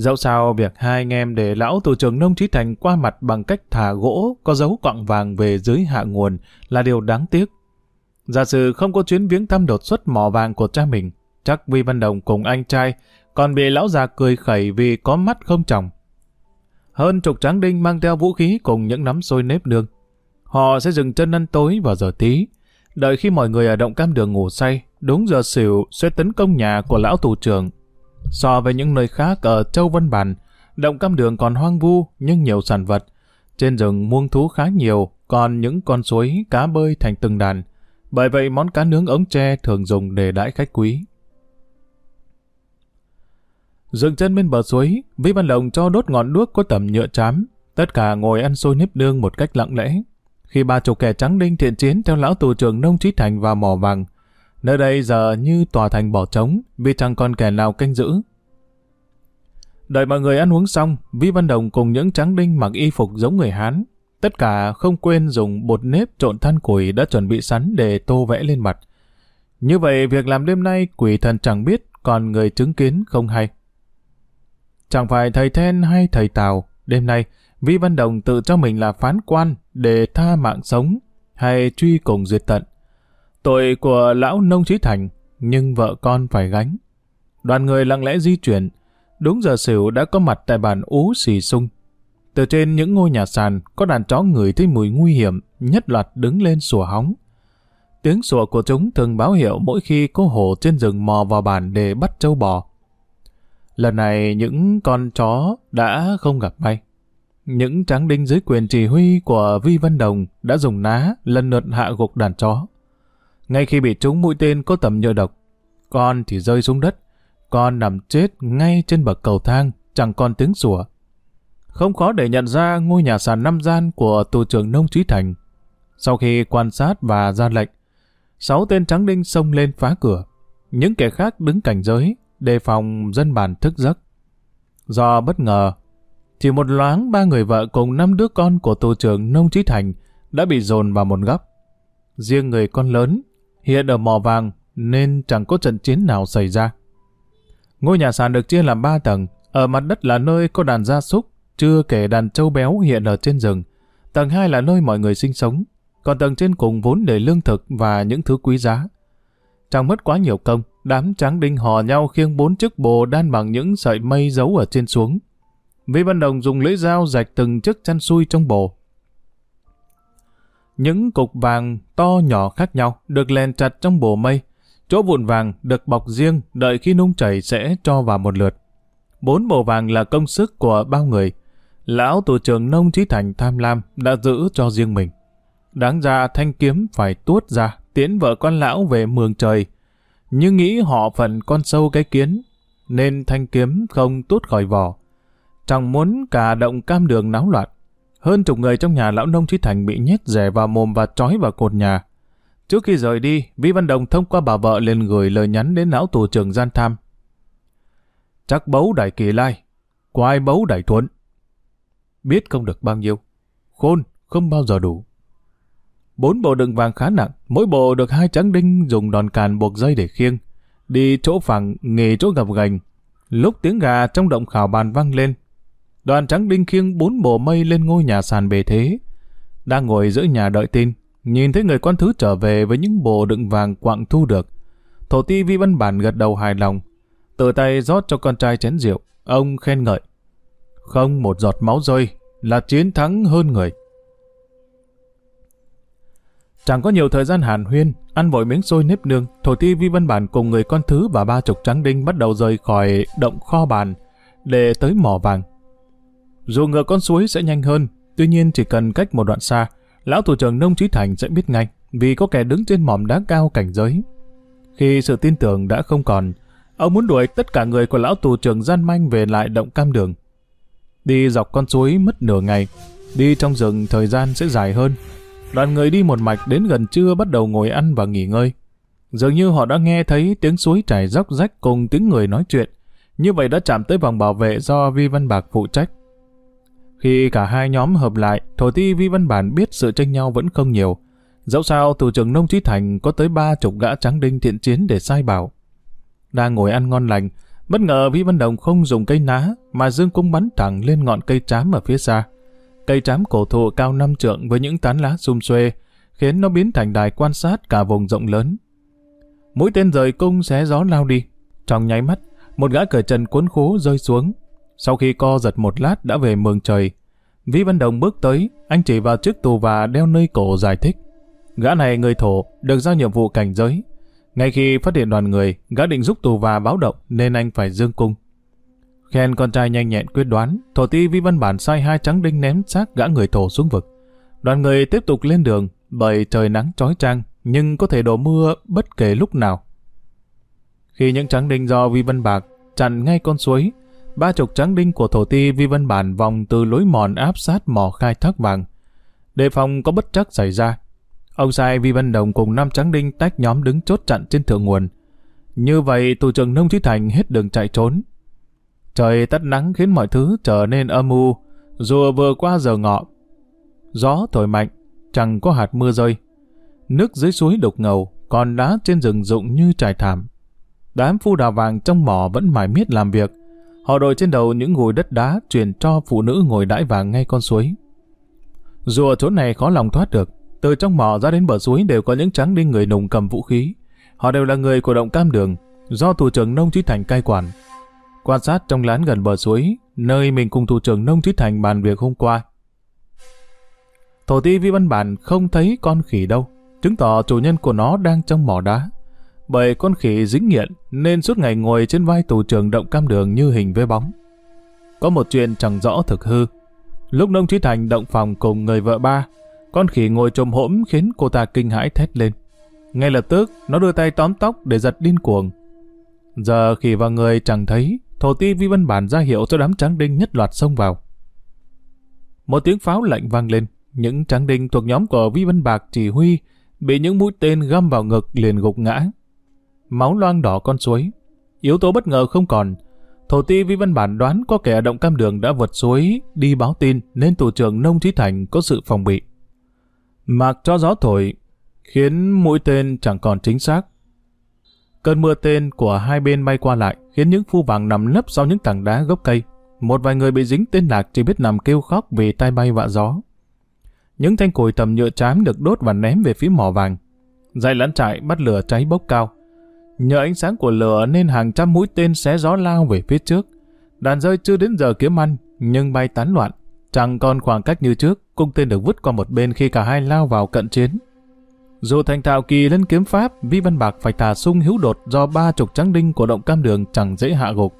Dẫu sao việc hai anh em để lão tù trưởng nông trí thành qua mặt bằng cách thả gỗ có dấu quặng vàng về dưới hạ nguồn là điều đáng tiếc. Giả sử không có chuyến viếng thăm đột xuất mỏ vàng của cha mình, chắc Vi Văn Đồng cùng anh trai còn bị lão già cười khẩy vì có mắt không tròng. Hơn chục tráng đinh mang theo vũ khí cùng những nắm xôi nếp nương. Họ sẽ dừng chân ăn tối vào giờ tí, đợi khi mọi người ở động cam đường ngủ say, đúng giờ xỉu sẽ tấn công nhà của lão tù trưởng. So với những nơi khác ở Châu Vân Bản, động cam đường còn hoang vu nhưng nhiều sản vật. Trên rừng muông thú khá nhiều, còn những con suối cá bơi thành từng đàn. Bởi vậy món cá nướng ống tre thường dùng để đãi khách quý. Dừng chân bên bờ suối, Vĩ Văn Lộng cho đốt ngọn đuốc có tầm nhựa chám. Tất cả ngồi ăn xôi nếp nương một cách lặng lẽ. Khi ba chục kẻ trắng đinh thiện chiến theo lão tù trưởng Nông Trí Thành vào mỏ vàng, nơi đây giờ như tòa thành bỏ trống vì chẳng còn kẻ nào canh giữ. Đợi mọi người ăn uống xong, Vi Văn Đồng cùng những tráng đinh mặc y phục giống người Hán. Tất cả không quên dùng bột nếp trộn than củi đã chuẩn bị sẵn để tô vẽ lên mặt. Như vậy, việc làm đêm nay quỷ thần chẳng biết, còn người chứng kiến không hay. Chẳng phải thầy Then hay thầy Tào, đêm nay, Vi Văn Đồng tự cho mình là phán quan để tha mạng sống hay truy cùng diệt tận. Tội của lão nông trí thành, nhưng vợ con phải gánh. Đoàn người lặng lẽ di chuyển, đúng giờ xỉu đã có mặt tại bàn ú xì sung. Từ trên những ngôi nhà sàn, có đàn chó ngửi thấy mùi nguy hiểm, nhất loạt đứng lên sủa hóng. Tiếng sủa của chúng thường báo hiệu mỗi khi có hổ trên rừng mò vào bàn để bắt trâu bò. Lần này những con chó đã không gặp may. Những tráng đinh dưới quyền chỉ huy của Vi Văn Đồng đã dùng ná lần lượt hạ gục đàn chó. Ngay khi bị trúng mũi tên có tầm nhựa độc, con thì rơi xuống đất, con nằm chết ngay trên bậc cầu thang, chẳng còn tiếng sủa. Không khó để nhận ra ngôi nhà sàn năm gian của tù trưởng Nông Trí Thành. Sau khi quan sát và ra lệnh, sáu tên trắng đinh xông lên phá cửa. Những kẻ khác đứng cảnh giới, đề phòng dân bản thức giấc. Do bất ngờ, chỉ một loáng ba người vợ cùng năm đứa con của tù trưởng Nông Trí Thành đã bị dồn vào một góc. Riêng người con lớn hiện ở mỏ vàng nên chẳng có trận chiến nào xảy ra. Ngôi nhà sàn được chia làm ba tầng, ở mặt đất là nơi có đàn gia súc, chưa kể đàn trâu béo hiện ở trên rừng. Tầng 2 là nơi mọi người sinh sống, còn tầng trên cùng vốn để lương thực và những thứ quý giá. Chẳng mất quá nhiều công, đám tráng đinh hò nhau khiêng bốn chiếc bồ đan bằng những sợi mây giấu ở trên xuống. Vi Văn Đồng dùng lưỡi dao rạch từng chiếc chăn xuôi trong bồ. Những cục vàng to nhỏ khác nhau được lèn chặt trong bồ mây. Chỗ vụn vàng được bọc riêng đợi khi nung chảy sẽ cho vào một lượt. Bốn bồ vàng là công sức của bao người. Lão tù trưởng nông trí thành tham lam đã giữ cho riêng mình. Đáng ra thanh kiếm phải tuốt ra tiến vợ con lão về mường trời. Nhưng nghĩ họ phần con sâu cái kiến, nên thanh kiếm không tuốt khỏi vỏ. Chẳng muốn cả động cam đường náo loạn. Hơn chục người trong nhà lão nông trí thành bị nhét rẻ vào mồm và trói vào cột nhà. Trước khi rời đi, Vi Văn Đồng thông qua bà vợ liền gửi lời nhắn đến lão tù trưởng gian tham. Chắc bấu đại kỳ lai, quai bấu đại thuận. Biết không được bao nhiêu, khôn, không bao giờ đủ. Bốn bộ đựng vàng khá nặng, mỗi bộ được hai trắng đinh dùng đòn càn buộc dây để khiêng. Đi chỗ phẳng, nghề chỗ gập gành. Lúc tiếng gà trong động khảo bàn vang lên, đoàn trắng đinh khiêng bốn bộ mây lên ngôi nhà sàn bề thế. Đang ngồi giữa nhà đợi tin, nhìn thấy người con thứ trở về với những bộ đựng vàng quặng thu được. Thổ ti vi văn bản gật đầu hài lòng, tự tay rót cho con trai chén rượu, ông khen ngợi. Không một giọt máu rơi, là chiến thắng hơn người. Chẳng có nhiều thời gian hàn huyên, ăn vội miếng xôi nếp nương, thổ ti vi văn bản cùng người con thứ và ba chục trắng đinh bắt đầu rời khỏi động kho bàn để tới mỏ vàng. Dù ngựa con suối sẽ nhanh hơn, tuy nhiên chỉ cần cách một đoạn xa, lão thủ trưởng nông trí thành sẽ biết ngay vì có kẻ đứng trên mỏm đá cao cảnh giới. Khi sự tin tưởng đã không còn, ông muốn đuổi tất cả người của lão tù trưởng gian manh về lại động cam đường. Đi dọc con suối mất nửa ngày, đi trong rừng thời gian sẽ dài hơn. Đoàn người đi một mạch đến gần trưa bắt đầu ngồi ăn và nghỉ ngơi. Dường như họ đã nghe thấy tiếng suối chảy róc rách cùng tiếng người nói chuyện. Như vậy đã chạm tới vòng bảo vệ do Vi Văn Bạc phụ trách. Khi cả hai nhóm hợp lại, Thổ Ti Vi Văn Bản biết sự tranh nhau vẫn không nhiều. Dẫu sao, thủ trưởng Nông Trí Thành có tới ba chục gã trắng đinh thiện chiến để sai bảo. Đang ngồi ăn ngon lành, bất ngờ Vi Văn Đồng không dùng cây ná, mà dương cung bắn thẳng lên ngọn cây trám ở phía xa. Cây trám cổ thụ cao năm trượng với những tán lá xum xuê, khiến nó biến thành đài quan sát cả vùng rộng lớn. Mũi tên rời cung xé gió lao đi. Trong nháy mắt, một gã cởi trần cuốn khố rơi xuống, sau khi co giật một lát đã về mường trời. vi Văn Đồng bước tới, anh chỉ vào chiếc tù và đeo nơi cổ giải thích. Gã này người thổ, được giao nhiệm vụ cảnh giới. Ngay khi phát hiện đoàn người, gã định giúp tù và báo động nên anh phải dương cung. Khen con trai nhanh nhẹn quyết đoán, thổ ti Vi Văn Bản sai hai trắng đinh ném xác gã người thổ xuống vực. Đoàn người tiếp tục lên đường, bởi trời nắng trói trang, nhưng có thể đổ mưa bất kể lúc nào. Khi những trắng đinh do Vi Văn Bạc chặn ngay con suối, ba chục tráng đinh của thổ ti vi văn bản vòng từ lối mòn áp sát mỏ khai thác vàng. Đề phòng có bất chắc xảy ra. Ông sai vi văn đồng cùng năm tráng đinh tách nhóm đứng chốt chặn trên thượng nguồn. Như vậy tù trưởng nông trí thành hết đường chạy trốn. Trời tắt nắng khiến mọi thứ trở nên âm u, dù vừa qua giờ ngọ. Gió thổi mạnh, chẳng có hạt mưa rơi. Nước dưới suối đục ngầu, còn đá trên rừng rụng như trải thảm. Đám phu đào vàng trong mỏ vẫn mải miết làm việc, Họ đội trên đầu những ngồi đất đá truyền cho phụ nữ ngồi đãi vàng ngay con suối. Dù ở chỗ này khó lòng thoát được, từ trong mỏ ra đến bờ suối đều có những tráng đinh người nùng cầm vũ khí. Họ đều là người của động cam đường, do thủ trưởng nông trí thành cai quản. Quan sát trong lán gần bờ suối, nơi mình cùng thủ trưởng nông trí thành bàn việc hôm qua. Thổ ti vi văn bản không thấy con khỉ đâu, chứng tỏ chủ nhân của nó đang trong mỏ đá bởi con khỉ dính nghiện nên suốt ngày ngồi trên vai tù trưởng động cam đường như hình với bóng. Có một chuyện chẳng rõ thực hư. Lúc nông trí thành động phòng cùng người vợ ba, con khỉ ngồi trồm hỗm khiến cô ta kinh hãi thét lên. Ngay lập tức, nó đưa tay tóm tóc để giật điên cuồng. Giờ khỉ và người chẳng thấy, thổ ti vi văn bản ra hiệu cho đám tráng đinh nhất loạt xông vào. Một tiếng pháo lạnh vang lên, những tráng đinh thuộc nhóm của Vi Văn Bạc chỉ huy bị những mũi tên găm vào ngực liền gục ngã máu loang đỏ con suối. Yếu tố bất ngờ không còn. Thổ ti Vi Văn Bản đoán có kẻ động cam đường đã vượt suối đi báo tin nên thủ trưởng Nông Trí Thành có sự phòng bị. Mặc cho gió thổi, khiến mũi tên chẳng còn chính xác. Cơn mưa tên của hai bên bay qua lại khiến những phu vàng nằm nấp sau những tảng đá gốc cây. Một vài người bị dính tên lạc chỉ biết nằm kêu khóc vì tai bay vạ gió. Những thanh cùi tầm nhựa chám được đốt và ném về phía mỏ vàng. dây lán trại bắt lửa cháy bốc cao. Nhờ ánh sáng của lửa nên hàng trăm mũi tên xé gió lao về phía trước. Đàn rơi chưa đến giờ kiếm ăn, nhưng bay tán loạn. Chẳng còn khoảng cách như trước, cung tên được vứt qua một bên khi cả hai lao vào cận chiến. Dù thành thạo kỳ lên kiếm pháp, Vi Văn Bạc phải thả sung hữu đột do ba chục trắng đinh của động cam đường chẳng dễ hạ gục.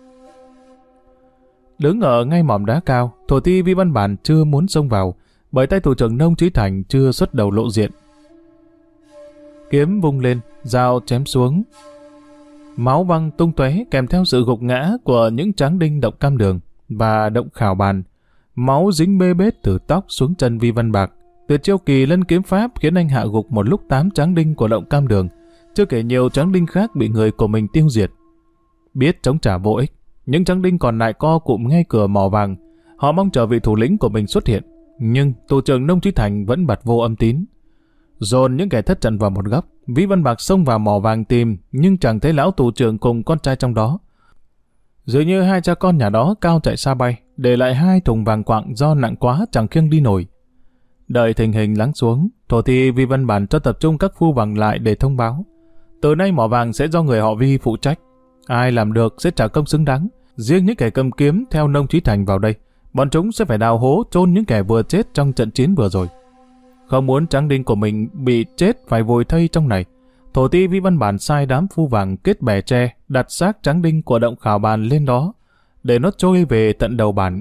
Đứng ở ngay mỏm đá cao, thổ ti Vi Văn Bản chưa muốn xông vào, bởi tay thủ trưởng nông trí thành chưa xuất đầu lộ diện. Kiếm vung lên, dao chém xuống, máu văng tung tóe kèm theo sự gục ngã của những tráng đinh động cam đường và động khảo bàn. Máu dính bê bết từ tóc xuống chân Vi Văn Bạc. Từ chiêu kỳ lên kiếm pháp khiến anh hạ gục một lúc tám tráng đinh của động cam đường, chưa kể nhiều tráng đinh khác bị người của mình tiêu diệt. Biết chống trả vô ích, những tráng đinh còn lại co cụm ngay cửa mỏ vàng. Họ mong chờ vị thủ lĩnh của mình xuất hiện. Nhưng tù trưởng Nông Trí Thành vẫn bật vô âm tín. Dồn những kẻ thất trận vào một góc, Vĩ Văn Bạc xông vào mỏ vàng tìm, nhưng chẳng thấy lão tù trưởng cùng con trai trong đó. Dường như hai cha con nhà đó cao chạy xa bay, để lại hai thùng vàng quạng do nặng quá chẳng khiêng đi nổi. Đợi tình hình lắng xuống, thổ thi Vi Văn Bản cho tập trung các phu vàng lại để thông báo. Từ nay mỏ vàng sẽ do người họ Vi phụ trách. Ai làm được sẽ trả công xứng đáng. Riêng những kẻ cầm kiếm theo nông trí thành vào đây, bọn chúng sẽ phải đào hố chôn những kẻ vừa chết trong trận chiến vừa rồi. Không muốn tráng đinh của mình bị chết phải vùi thây trong này. Thổ ti vi văn bản sai đám phu vàng kết bè tre, đặt xác tráng đinh của động khảo bàn lên đó, để nó trôi về tận đầu bản.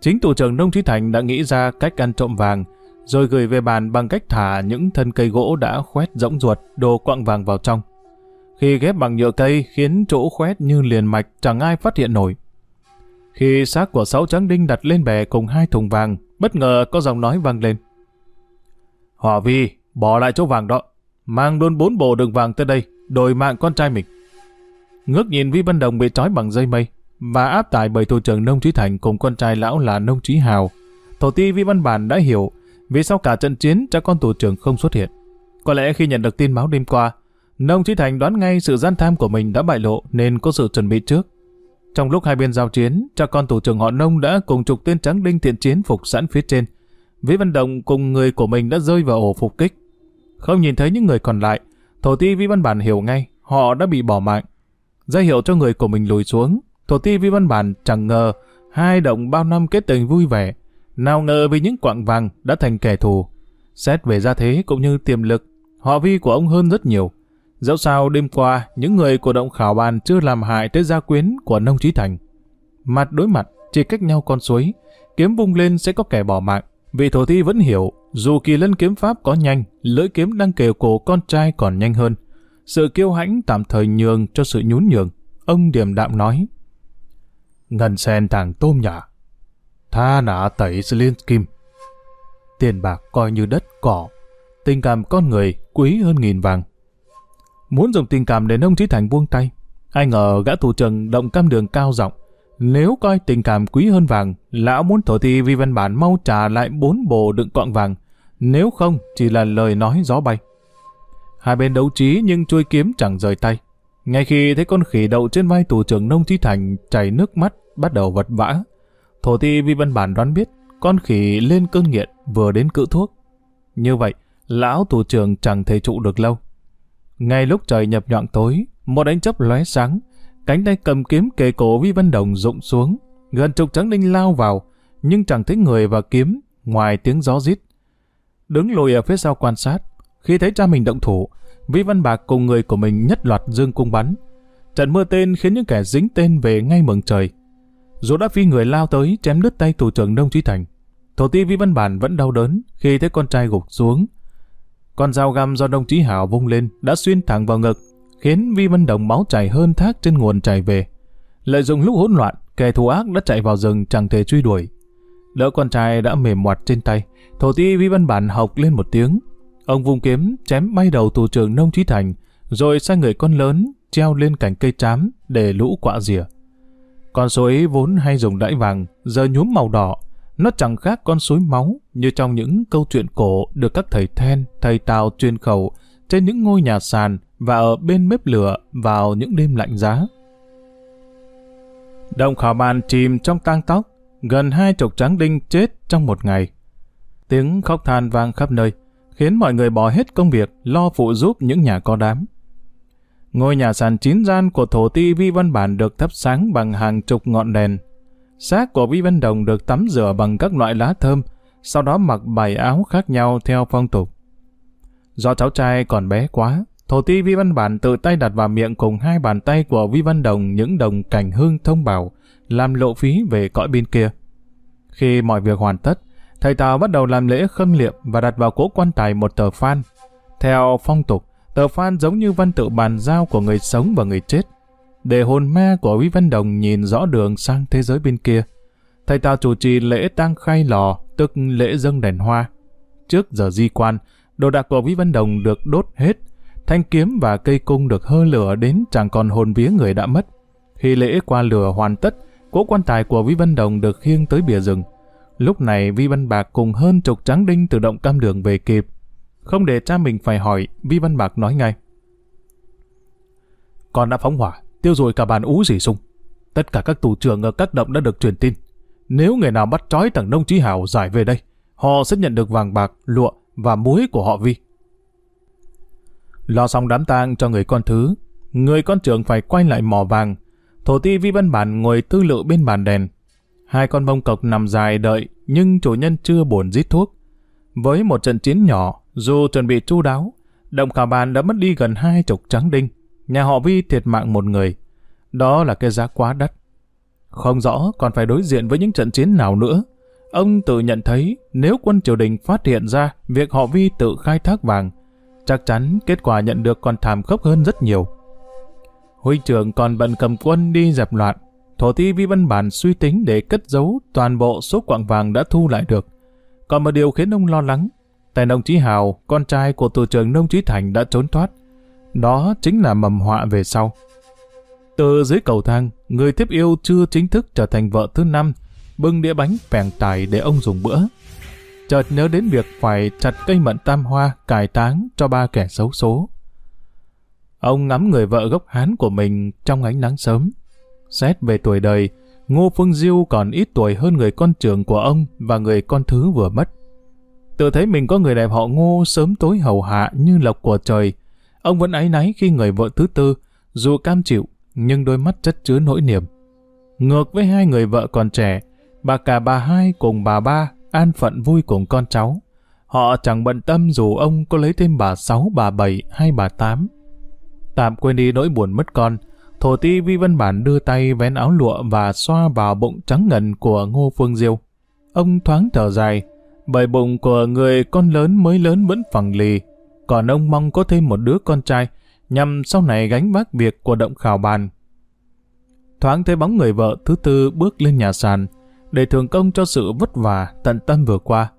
Chính tù trưởng Nông Trí Thành đã nghĩ ra cách ăn trộm vàng, rồi gửi về bàn bằng cách thả những thân cây gỗ đã khoét rỗng ruột, đồ quặng vàng vào trong. Khi ghép bằng nhựa cây khiến chỗ khoét như liền mạch chẳng ai phát hiện nổi. Khi xác của sáu tráng đinh đặt lên bè cùng hai thùng vàng, bất ngờ có giọng nói vang lên. Hòa vi, bỏ lại chỗ vàng đó, mang luôn bốn bộ đường vàng tới đây, đổi mạng con trai mình. Ngước nhìn Vi Văn Đồng bị trói bằng dây mây, và áp tải bởi thủ trưởng Nông Trí Thành cùng con trai lão là Nông Trí Hào. Thổ ti Vi Văn Bản đã hiểu vì sao cả trận chiến cha con thủ trưởng không xuất hiện. Có lẽ khi nhận được tin báo đêm qua, Nông Trí Thành đoán ngay sự gian tham của mình đã bại lộ nên có sự chuẩn bị trước. Trong lúc hai bên giao chiến, cha con thủ trưởng họ Nông đã cùng chục tên trắng đinh thiện chiến phục sẵn phía trên. Vĩ Văn Đồng cùng người của mình đã rơi vào ổ phục kích. Không nhìn thấy những người còn lại, thổ ti Vĩ Văn Bản hiểu ngay họ đã bị bỏ mạng. Ra hiệu cho người của mình lùi xuống, thổ ti Vĩ Văn Bản chẳng ngờ hai động bao năm kết tình vui vẻ, nào ngờ vì những quặng vàng đã thành kẻ thù. Xét về gia thế cũng như tiềm lực, họ vi của ông hơn rất nhiều. Dẫu sao đêm qua, những người của động khảo bàn chưa làm hại tới gia quyến của nông trí thành. Mặt đối mặt, chỉ cách nhau con suối, kiếm vung lên sẽ có kẻ bỏ mạng. Vị thổ thi vẫn hiểu, dù kỳ lân kiếm pháp có nhanh, lưỡi kiếm đang kề cổ con trai còn nhanh hơn. Sự kiêu hãnh tạm thời nhường cho sự nhún nhường. Ông điềm đạm nói. Ngân sen thằng tôm nhả Tha nã tẩy liên kim. Tiền bạc coi như đất cỏ. Tình cảm con người quý hơn nghìn vàng. Muốn dùng tình cảm để ông trí thành buông tay. Ai ngờ gã thủ trần động cam đường cao giọng nếu coi tình cảm quý hơn vàng, lão muốn thổ thi vi văn bản mau trả lại bốn bồ đựng quạng vàng. Nếu không, chỉ là lời nói gió bay. Hai bên đấu trí nhưng chuôi kiếm chẳng rời tay. Ngay khi thấy con khỉ đậu trên vai tù trưởng nông trí thành chảy nước mắt, bắt đầu vật vã. Thổ thi vi văn bản đoán biết, con khỉ lên cơn nghiện vừa đến cự thuốc. Như vậy, lão tù trưởng chẳng thể trụ được lâu. Ngay lúc trời nhập nhọn tối, một ánh chớp lóe sáng, cánh tay cầm kiếm kề cổ Vi Văn Đồng rụng xuống, gần chục trắng đinh lao vào, nhưng chẳng thấy người và kiếm, ngoài tiếng gió rít. Đứng lùi ở phía sau quan sát, khi thấy cha mình động thủ, Vi Văn Bạc cùng người của mình nhất loạt dương cung bắn. Trận mưa tên khiến những kẻ dính tên về ngay mừng trời. Dù đã phi người lao tới chém đứt tay thủ trưởng Đông Trí Thành, thổ ti Vi Văn Bản vẫn đau đớn khi thấy con trai gục xuống. Con dao găm do Đông Trí Hảo vung lên đã xuyên thẳng vào ngực, khiến Vi Văn Đồng máu chảy hơn thác trên nguồn chảy về. Lợi dụng lúc hỗn loạn, kẻ thù ác đã chạy vào rừng chẳng thể truy đuổi. Đỡ con trai đã mềm ngoặt trên tay, thổ ti Vi Văn Bản học lên một tiếng. Ông vung kiếm chém bay đầu tù trưởng Nông Trí Thành, rồi sai người con lớn treo lên cành cây trám để lũ quạ rỉa. Con suối vốn hay dùng đãi vàng, giờ nhuốm màu đỏ. Nó chẳng khác con suối máu như trong những câu chuyện cổ được các thầy then, thầy tào truyền khẩu trên những ngôi nhà sàn và ở bên bếp lửa vào những đêm lạnh giá. Động khảo bàn chìm trong tang tóc, gần hai chục tráng đinh chết trong một ngày. Tiếng khóc than vang khắp nơi, khiến mọi người bỏ hết công việc lo phụ giúp những nhà có đám. Ngôi nhà sàn chín gian của thổ ti Vi Văn Bản được thắp sáng bằng hàng chục ngọn đèn. Xác của Vi Văn Đồng được tắm rửa bằng các loại lá thơm, sau đó mặc bài áo khác nhau theo phong tục. Do cháu trai còn bé quá, thổ ti Vi Văn Bản tự tay đặt vào miệng cùng hai bàn tay của Vi Văn Đồng những đồng cảnh hương thông bảo, làm lộ phí về cõi bên kia. Khi mọi việc hoàn tất, thầy Tào bắt đầu làm lễ khâm liệm và đặt vào cỗ quan tài một tờ phan. Theo phong tục, tờ phan giống như văn tự bàn giao của người sống và người chết. Để hồn ma của Vi Văn Đồng nhìn rõ đường sang thế giới bên kia. Thầy Tào chủ trì lễ tang khai lò, tức lễ dâng đèn hoa. Trước giờ di quan, đồ đạc của Vi Văn Đồng được đốt hết, thanh kiếm và cây cung được hơ lửa đến chẳng còn hồn vía người đã mất. Khi lễ qua lửa hoàn tất, cỗ quan tài của Vi Văn Đồng được khiêng tới bìa rừng. Lúc này Vi Văn Bạc cùng hơn chục tráng đinh từ động cam đường về kịp. Không để cha mình phải hỏi, Vi Văn Bạc nói ngay. Con đã phóng hỏa, tiêu rồi cả bàn ú dỉ sung. Tất cả các tù trưởng ở các động đã được truyền tin. Nếu người nào bắt trói thằng Nông Chí Hảo giải về đây, họ sẽ nhận được vàng bạc, lụa và muối của họ Vi. Lo xong đám tang cho người con thứ, người con trưởng phải quay lại mỏ vàng. Thổ ti Vi Văn Bản ngồi tư lự bên bàn đèn. Hai con bông cọc nằm dài đợi, nhưng chủ nhân chưa buồn giết thuốc. Với một trận chiến nhỏ, dù chuẩn bị chu đáo, động khả bàn đã mất đi gần hai chục trắng đinh. Nhà họ Vi thiệt mạng một người. Đó là cái giá quá đắt. Không rõ còn phải đối diện với những trận chiến nào nữa. Ông tự nhận thấy nếu quân triều đình phát hiện ra việc họ Vi tự khai thác vàng, chắc chắn kết quả nhận được còn thảm khốc hơn rất nhiều. Huy trưởng còn bận cầm quân đi dẹp loạn. Thổ ti Vi Văn Bản suy tính để cất giấu toàn bộ số quạng vàng đã thu lại được. Còn một điều khiến ông lo lắng, tài nông Chí Hào, con trai của tù trưởng nông Chí Thành đã trốn thoát. Đó chính là mầm họa về sau. Từ dưới cầu thang, người tiếp yêu chưa chính thức trở thành vợ thứ năm, bưng đĩa bánh phèn tài để ông dùng bữa. Chợt nhớ đến việc phải chặt cây mận tam hoa cải táng cho ba kẻ xấu số. Ông ngắm người vợ gốc Hán của mình trong ánh nắng sớm. Xét về tuổi đời, Ngô Phương Diêu còn ít tuổi hơn người con trưởng của ông và người con thứ vừa mất. Tự thấy mình có người đẹp họ Ngô sớm tối hầu hạ như lộc của trời. Ông vẫn áy náy khi người vợ thứ tư, dù cam chịu, nhưng đôi mắt chất chứa nỗi niềm. Ngược với hai người vợ còn trẻ, bà cả bà hai cùng bà ba an phận vui cùng con cháu. Họ chẳng bận tâm dù ông có lấy thêm bà sáu, bà bảy hay bà tám. Tạm quên đi nỗi buồn mất con, thổ ti vi văn bản đưa tay vén áo lụa và xoa vào bụng trắng ngần của Ngô Phương Diêu. Ông thoáng thở dài, bởi bụng của người con lớn mới lớn vẫn phẳng lì, còn ông mong có thêm một đứa con trai, nhằm sau này gánh vác việc của động khảo bàn. Thoáng thấy bóng người vợ thứ tư bước lên nhà sàn, để thường công cho sự vất vả tận tâm vừa qua.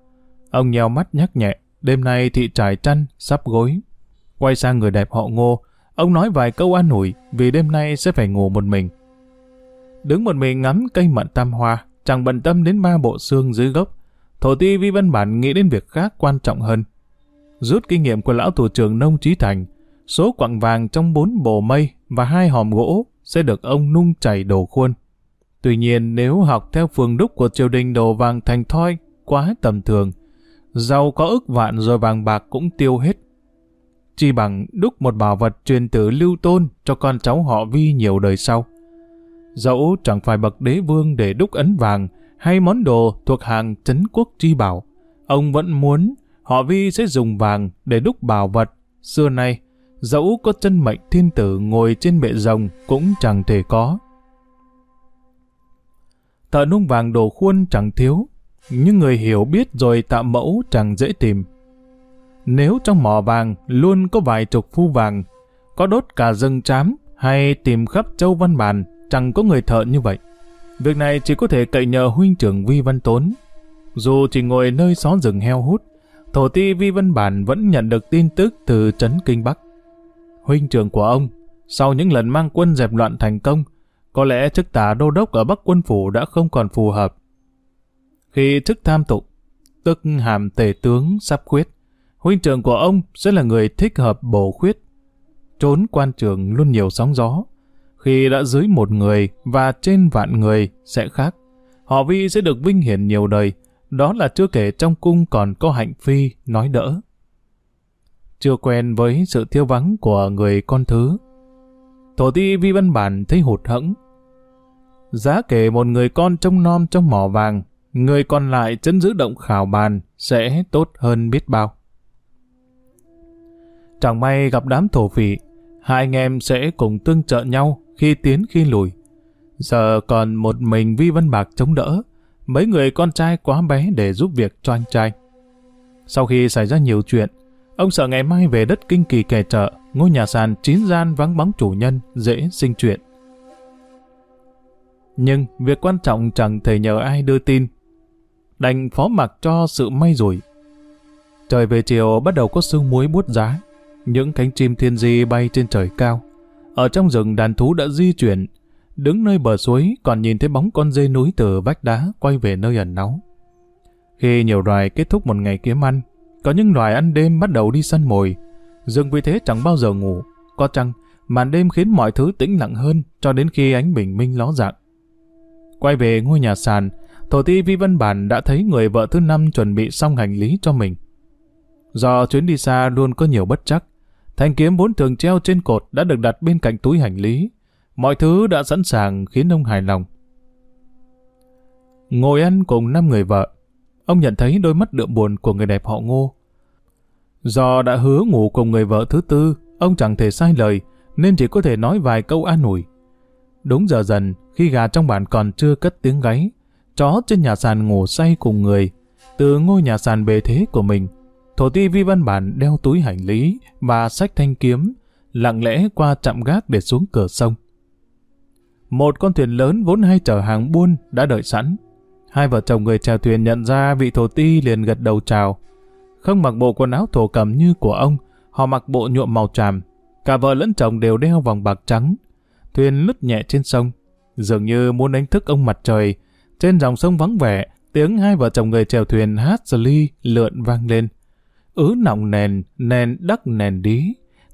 Ông nheo mắt nhắc nhẹ, đêm nay thị trải chăn, sắp gối. Quay sang người đẹp họ ngô, ông nói vài câu an ủi vì đêm nay sẽ phải ngủ một mình. Đứng một mình ngắm cây mận tam hoa, chẳng bận tâm đến ba bộ xương dưới gốc. Thổ ti vi văn bản nghĩ đến việc khác quan trọng hơn. Rút kinh nghiệm của lão thủ trưởng nông trí thành, số quặng vàng trong bốn bồ mây và hai hòm gỗ sẽ được ông nung chảy đổ khuôn. Tuy nhiên nếu học theo phương đúc của triều đình đồ vàng thành thoi quá tầm thường, giàu có ức vạn rồi vàng bạc cũng tiêu hết. Chỉ bằng đúc một bảo vật truyền tử lưu tôn cho con cháu họ vi nhiều đời sau. Dẫu chẳng phải bậc đế vương để đúc ấn vàng hay món đồ thuộc hàng chấn quốc chi bảo, ông vẫn muốn họ vi sẽ dùng vàng để đúc bảo vật. Xưa nay, dẫu có chân mệnh thiên tử ngồi trên bệ rồng cũng chẳng thể có. Thợ nung vàng đồ khuôn chẳng thiếu, nhưng người hiểu biết rồi tạo mẫu chẳng dễ tìm. Nếu trong mỏ vàng luôn có vài chục phu vàng, có đốt cả rừng trám hay tìm khắp châu văn bàn, chẳng có người thợ như vậy. Việc này chỉ có thể cậy nhờ huynh trưởng Vi Văn Tốn. Dù chỉ ngồi nơi xó rừng heo hút, thổ ti Vi Văn Bản vẫn nhận được tin tức từ Trấn Kinh Bắc. Huynh trưởng của ông, sau những lần mang quân dẹp loạn thành công, có lẽ chức tả đô đốc ở Bắc quân phủ đã không còn phù hợp. Khi chức tham tụng tức hàm tể tướng sắp khuyết, huynh trưởng của ông sẽ là người thích hợp bổ khuyết. Trốn quan trường luôn nhiều sóng gió. Khi đã dưới một người và trên vạn người sẽ khác. Họ vi sẽ được vinh hiển nhiều đời, đó là chưa kể trong cung còn có hạnh phi nói đỡ. Chưa quen với sự thiêu vắng của người con thứ, Thổ ti vi văn bản thấy hụt hẫng. Giá kể một người con trông non trong mỏ vàng, người còn lại chân giữ động khảo bàn sẽ tốt hơn biết bao. Chẳng may gặp đám thổ phỉ, hai anh em sẽ cùng tương trợ nhau khi tiến khi lùi. Giờ còn một mình Vi Văn Bạc chống đỡ, mấy người con trai quá bé để giúp việc cho anh trai. Sau khi xảy ra nhiều chuyện, ông sợ ngày mai về đất kinh kỳ kẻ trợ, ngôi nhà sàn chín gian vắng bóng chủ nhân, dễ sinh chuyện. Nhưng việc quan trọng chẳng thể nhờ ai đưa tin. Đành phó mặc cho sự may rủi. Trời về chiều bắt đầu có sương muối buốt giá. Những cánh chim thiên di bay trên trời cao. Ở trong rừng đàn thú đã di chuyển. Đứng nơi bờ suối còn nhìn thấy bóng con dê núi từ vách đá quay về nơi ẩn náu. Khi nhiều loài kết thúc một ngày kiếm ăn, có những loài ăn đêm bắt đầu đi săn mồi. Rừng vì thế chẳng bao giờ ngủ. Có chăng, màn đêm khiến mọi thứ tĩnh lặng hơn cho đến khi ánh bình minh ló dạng. Quay về ngôi nhà sàn, thổ ti Vi Văn Bản đã thấy người vợ thứ năm chuẩn bị xong hành lý cho mình. Do chuyến đi xa luôn có nhiều bất chắc, thanh kiếm vốn thường treo trên cột đã được đặt bên cạnh túi hành lý. Mọi thứ đã sẵn sàng khiến ông hài lòng. Ngồi ăn cùng năm người vợ, ông nhận thấy đôi mắt đượm buồn của người đẹp họ ngô. Do đã hứa ngủ cùng người vợ thứ tư, ông chẳng thể sai lời, nên chỉ có thể nói vài câu an ủi. Đúng giờ dần, khi gà trong bản còn chưa cất tiếng gáy, chó trên nhà sàn ngủ say cùng người. Từ ngôi nhà sàn bề thế của mình, thổ ti vi văn bản đeo túi hành lý và sách thanh kiếm, lặng lẽ qua chạm gác để xuống cửa sông. Một con thuyền lớn vốn hay chở hàng buôn đã đợi sẵn. Hai vợ chồng người chèo thuyền nhận ra vị thổ ti liền gật đầu chào. Không mặc bộ quần áo thổ cầm như của ông, họ mặc bộ nhuộm màu tràm. Cả vợ lẫn chồng đều đeo vòng bạc trắng. Thuyền lướt nhẹ trên sông, dường như muốn đánh thức ông mặt trời. Trên dòng sông vắng vẻ, tiếng hai vợ chồng người chèo thuyền hát ly lượn vang lên. Ứ nọng nền, nền đắc nền đí,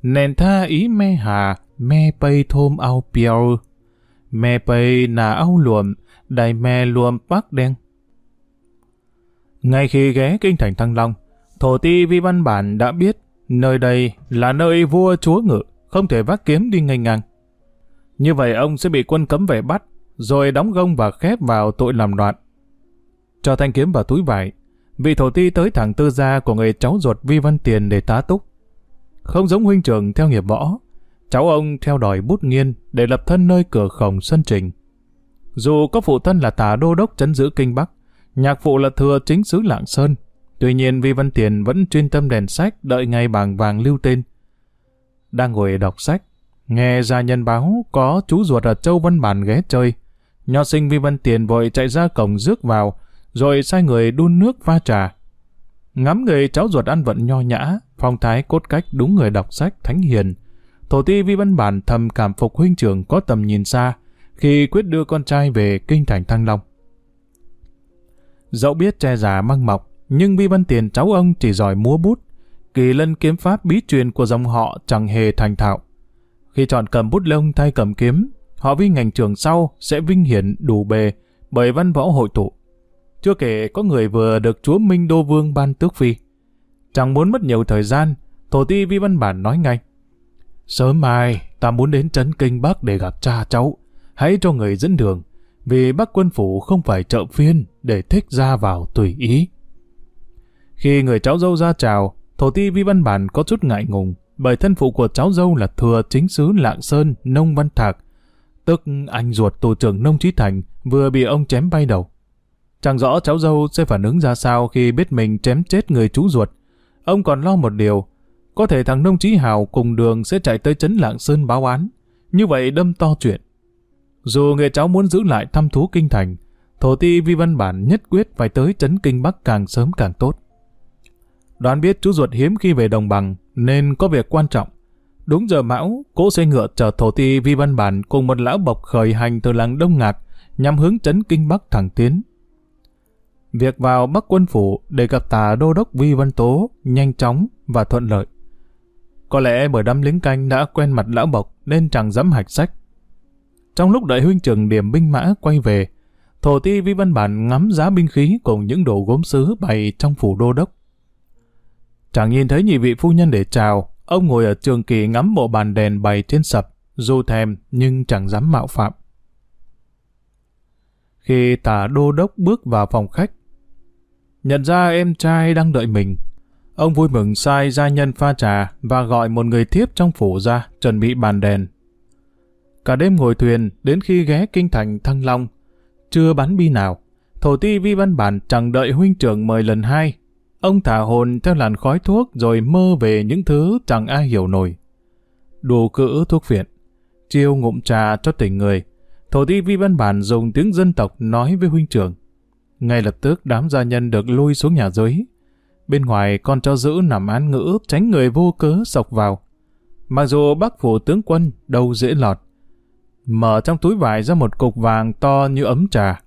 nền tha ý me hà, me pây thôm ao piao. Me pây nà ao luộm, đài me luộm bắc đen. Ngay khi ghé kinh thành Thăng Long, thổ ti vi văn bản đã biết nơi đây là nơi vua chúa ngự, không thể vác kiếm đi ngay ngang. Như vậy ông sẽ bị quân cấm về bắt, rồi đóng gông và khép vào tội làm loạn. Cho thanh kiếm vào túi vải, vị thổ ti tới thẳng tư gia của người cháu ruột Vi Văn Tiền để tá túc. Không giống huynh trưởng theo nghiệp võ, cháu ông theo đòi bút nghiên để lập thân nơi cửa khổng sân trình. Dù có phụ thân là tả đô đốc chấn giữ kinh Bắc, nhạc phụ là thừa chính sứ Lạng Sơn, tuy nhiên Vi Văn Tiền vẫn chuyên tâm đèn sách đợi ngày bảng vàng lưu tên. Đang ngồi đọc sách, nghe gia nhân báo có chú ruột ở Châu Văn Bản ghé chơi, nho sinh Vi Văn Tiền vội chạy ra cổng rước vào, rồi sai người đun nước pha trà. Ngắm người cháu ruột ăn vận nho nhã, phong thái cốt cách đúng người đọc sách thánh hiền. Thổ ti Vi Văn Bản thầm cảm phục huynh trưởng có tầm nhìn xa, khi quyết đưa con trai về kinh thành Thăng Long. Dẫu biết che già măng mọc, nhưng Vi Văn Tiền cháu ông chỉ giỏi múa bút, kỳ lân kiếm pháp bí truyền của dòng họ chẳng hề thành thạo. Khi chọn cầm bút lông thay cầm kiếm, họ vi ngành trường sau sẽ vinh hiển đủ bề bởi văn võ hội tụ. Chưa kể có người vừa được chúa Minh Đô Vương ban tước phi. Chẳng muốn mất nhiều thời gian, thổ ti vi văn bản nói ngay. Sớm mai, ta muốn đến trấn Kinh Bắc để gặp cha cháu. Hãy cho người dẫn đường, vì Bắc quân phủ không phải chợ phiên để thích ra vào tùy ý. Khi người cháu dâu ra chào, thổ ti vi văn bản có chút ngại ngùng, bởi thân phụ của cháu dâu là thừa chính sứ Lạng Sơn, Nông Văn Thạc, tức anh ruột tù trưởng Nông Trí Thành vừa bị ông chém bay đầu. Chẳng rõ cháu dâu sẽ phản ứng ra sao khi biết mình chém chết người chú ruột. Ông còn lo một điều, có thể thằng Nông Trí Hào cùng đường sẽ chạy tới chấn Lạng Sơn báo án. Như vậy đâm to chuyện. Dù người cháu muốn giữ lại thăm thú kinh thành, thổ ti vi văn bản nhất quyết phải tới chấn kinh Bắc càng sớm càng tốt. Đoán biết chú ruột hiếm khi về đồng bằng, nên có việc quan trọng. Đúng giờ mão, cỗ xe ngựa chở thổ ti vi văn bản cùng một lão bộc khởi hành từ làng Đông Ngạc nhằm hướng chấn kinh Bắc thẳng tiến. Việc vào Bắc quân phủ để gặp tà đô đốc Vi Văn Tố nhanh chóng và thuận lợi. Có lẽ bởi đám lính canh đã quen mặt lão bộc nên chẳng dám hạch sách. Trong lúc đợi huynh trưởng điểm binh mã quay về, thổ ti Vi Văn Bản ngắm giá binh khí cùng những đồ gốm sứ bày trong phủ đô đốc. Chẳng nhìn thấy nhị vị phu nhân để chào, ông ngồi ở trường kỳ ngắm bộ bàn đèn bày trên sập, dù thèm nhưng chẳng dám mạo phạm. Khi tả đô đốc bước vào phòng khách, nhận ra em trai đang đợi mình, ông vui mừng sai gia nhân pha trà và gọi một người thiếp trong phủ ra chuẩn bị bàn đèn. Cả đêm ngồi thuyền đến khi ghé kinh thành Thăng Long, chưa bắn bi nào, thổ ti vi văn bản chẳng đợi huynh trưởng mời lần hai Ông thả hồn theo làn khói thuốc rồi mơ về những thứ chẳng ai hiểu nổi. đồ cữ thuốc phiện, chiêu ngụm trà cho tỉnh người. Thổ ti vi văn bản dùng tiếng dân tộc nói với huynh trưởng. Ngay lập tức đám gia nhân được lui xuống nhà dưới. Bên ngoài con cho giữ nằm án ngữ tránh người vô cớ sọc vào. Mặc dù bác phủ tướng quân đâu dễ lọt. Mở trong túi vải ra một cục vàng to như ấm trà.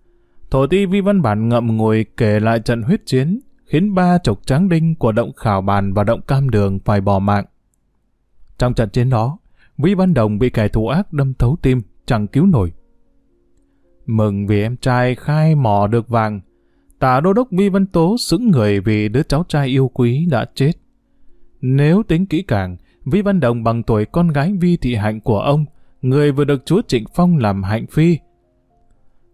Thổ ti Vi Văn Bản ngậm ngùi kể lại trận huyết chiến, khiến ba chục tráng đinh của động khảo bàn và động cam đường phải bỏ mạng. Trong trận chiến đó, Vi Văn Đồng bị kẻ thù ác đâm thấu tim, chẳng cứu nổi. Mừng vì em trai khai mò được vàng, tả đô đốc Vi Văn Tố xứng người vì đứa cháu trai yêu quý đã chết. Nếu tính kỹ càng, Vi Văn Đồng bằng tuổi con gái Vi Thị Hạnh của ông, người vừa được chúa Trịnh Phong làm hạnh phi.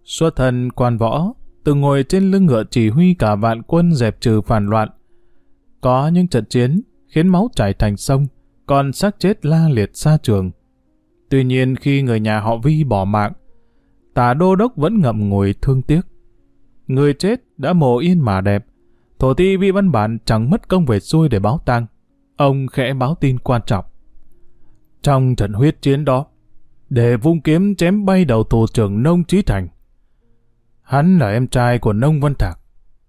Xuất thân quan võ, từng ngồi trên lưng ngựa chỉ huy cả vạn quân dẹp trừ phản loạn. Có những trận chiến khiến máu chảy thành sông, còn xác chết la liệt xa trường. Tuy nhiên khi người nhà họ Vi bỏ mạng, tả đô đốc vẫn ngậm ngùi thương tiếc. Người chết đã mồ yên mà đẹp, thổ ti Vi Văn Bản chẳng mất công về xuôi để báo tang. Ông khẽ báo tin quan trọng. Trong trận huyết chiến đó, để vung kiếm chém bay đầu tù trưởng Nông Trí Thành. Hắn là em trai của Nông Văn Thạc,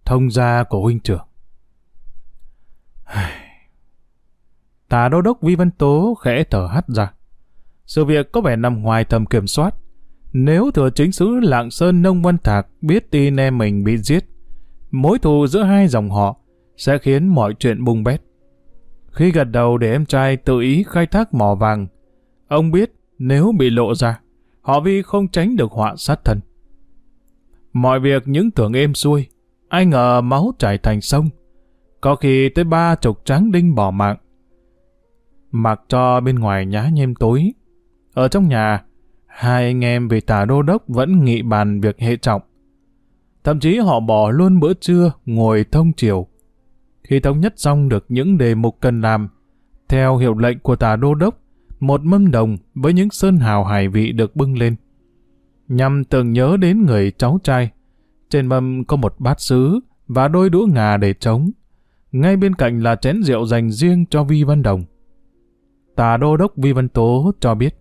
thông gia của huynh trưởng. Tà đô đốc Vi Văn Tố khẽ thở hắt ra. Sự việc có vẻ nằm ngoài tầm kiểm soát. Nếu thừa chính sứ Lạng Sơn Nông Văn Thạc biết tin em mình bị giết, mối thù giữa hai dòng họ sẽ khiến mọi chuyện bùng bét. Khi gật đầu để em trai tự ý khai thác mỏ vàng, ông biết nếu bị lộ ra, họ Vi không tránh được họa sát thân. Mọi việc những tưởng êm xuôi, ai ngờ máu chảy thành sông. Có khi tới ba chục tráng đinh bỏ mạng. Mặc cho bên ngoài nhá nhem tối. Ở trong nhà, hai anh em vị tả đô đốc vẫn nghị bàn việc hệ trọng. Thậm chí họ bỏ luôn bữa trưa ngồi thông chiều. Khi thống nhất xong được những đề mục cần làm, theo hiệu lệnh của tà đô đốc, một mâm đồng với những sơn hào hải vị được bưng lên. Nhằm tưởng nhớ đến người cháu trai. Trên mâm có một bát sứ và đôi đũa ngà để trống. Ngay bên cạnh là chén rượu dành riêng cho Vi Văn Đồng. Tà đô đốc Vi Văn Tố cho biết,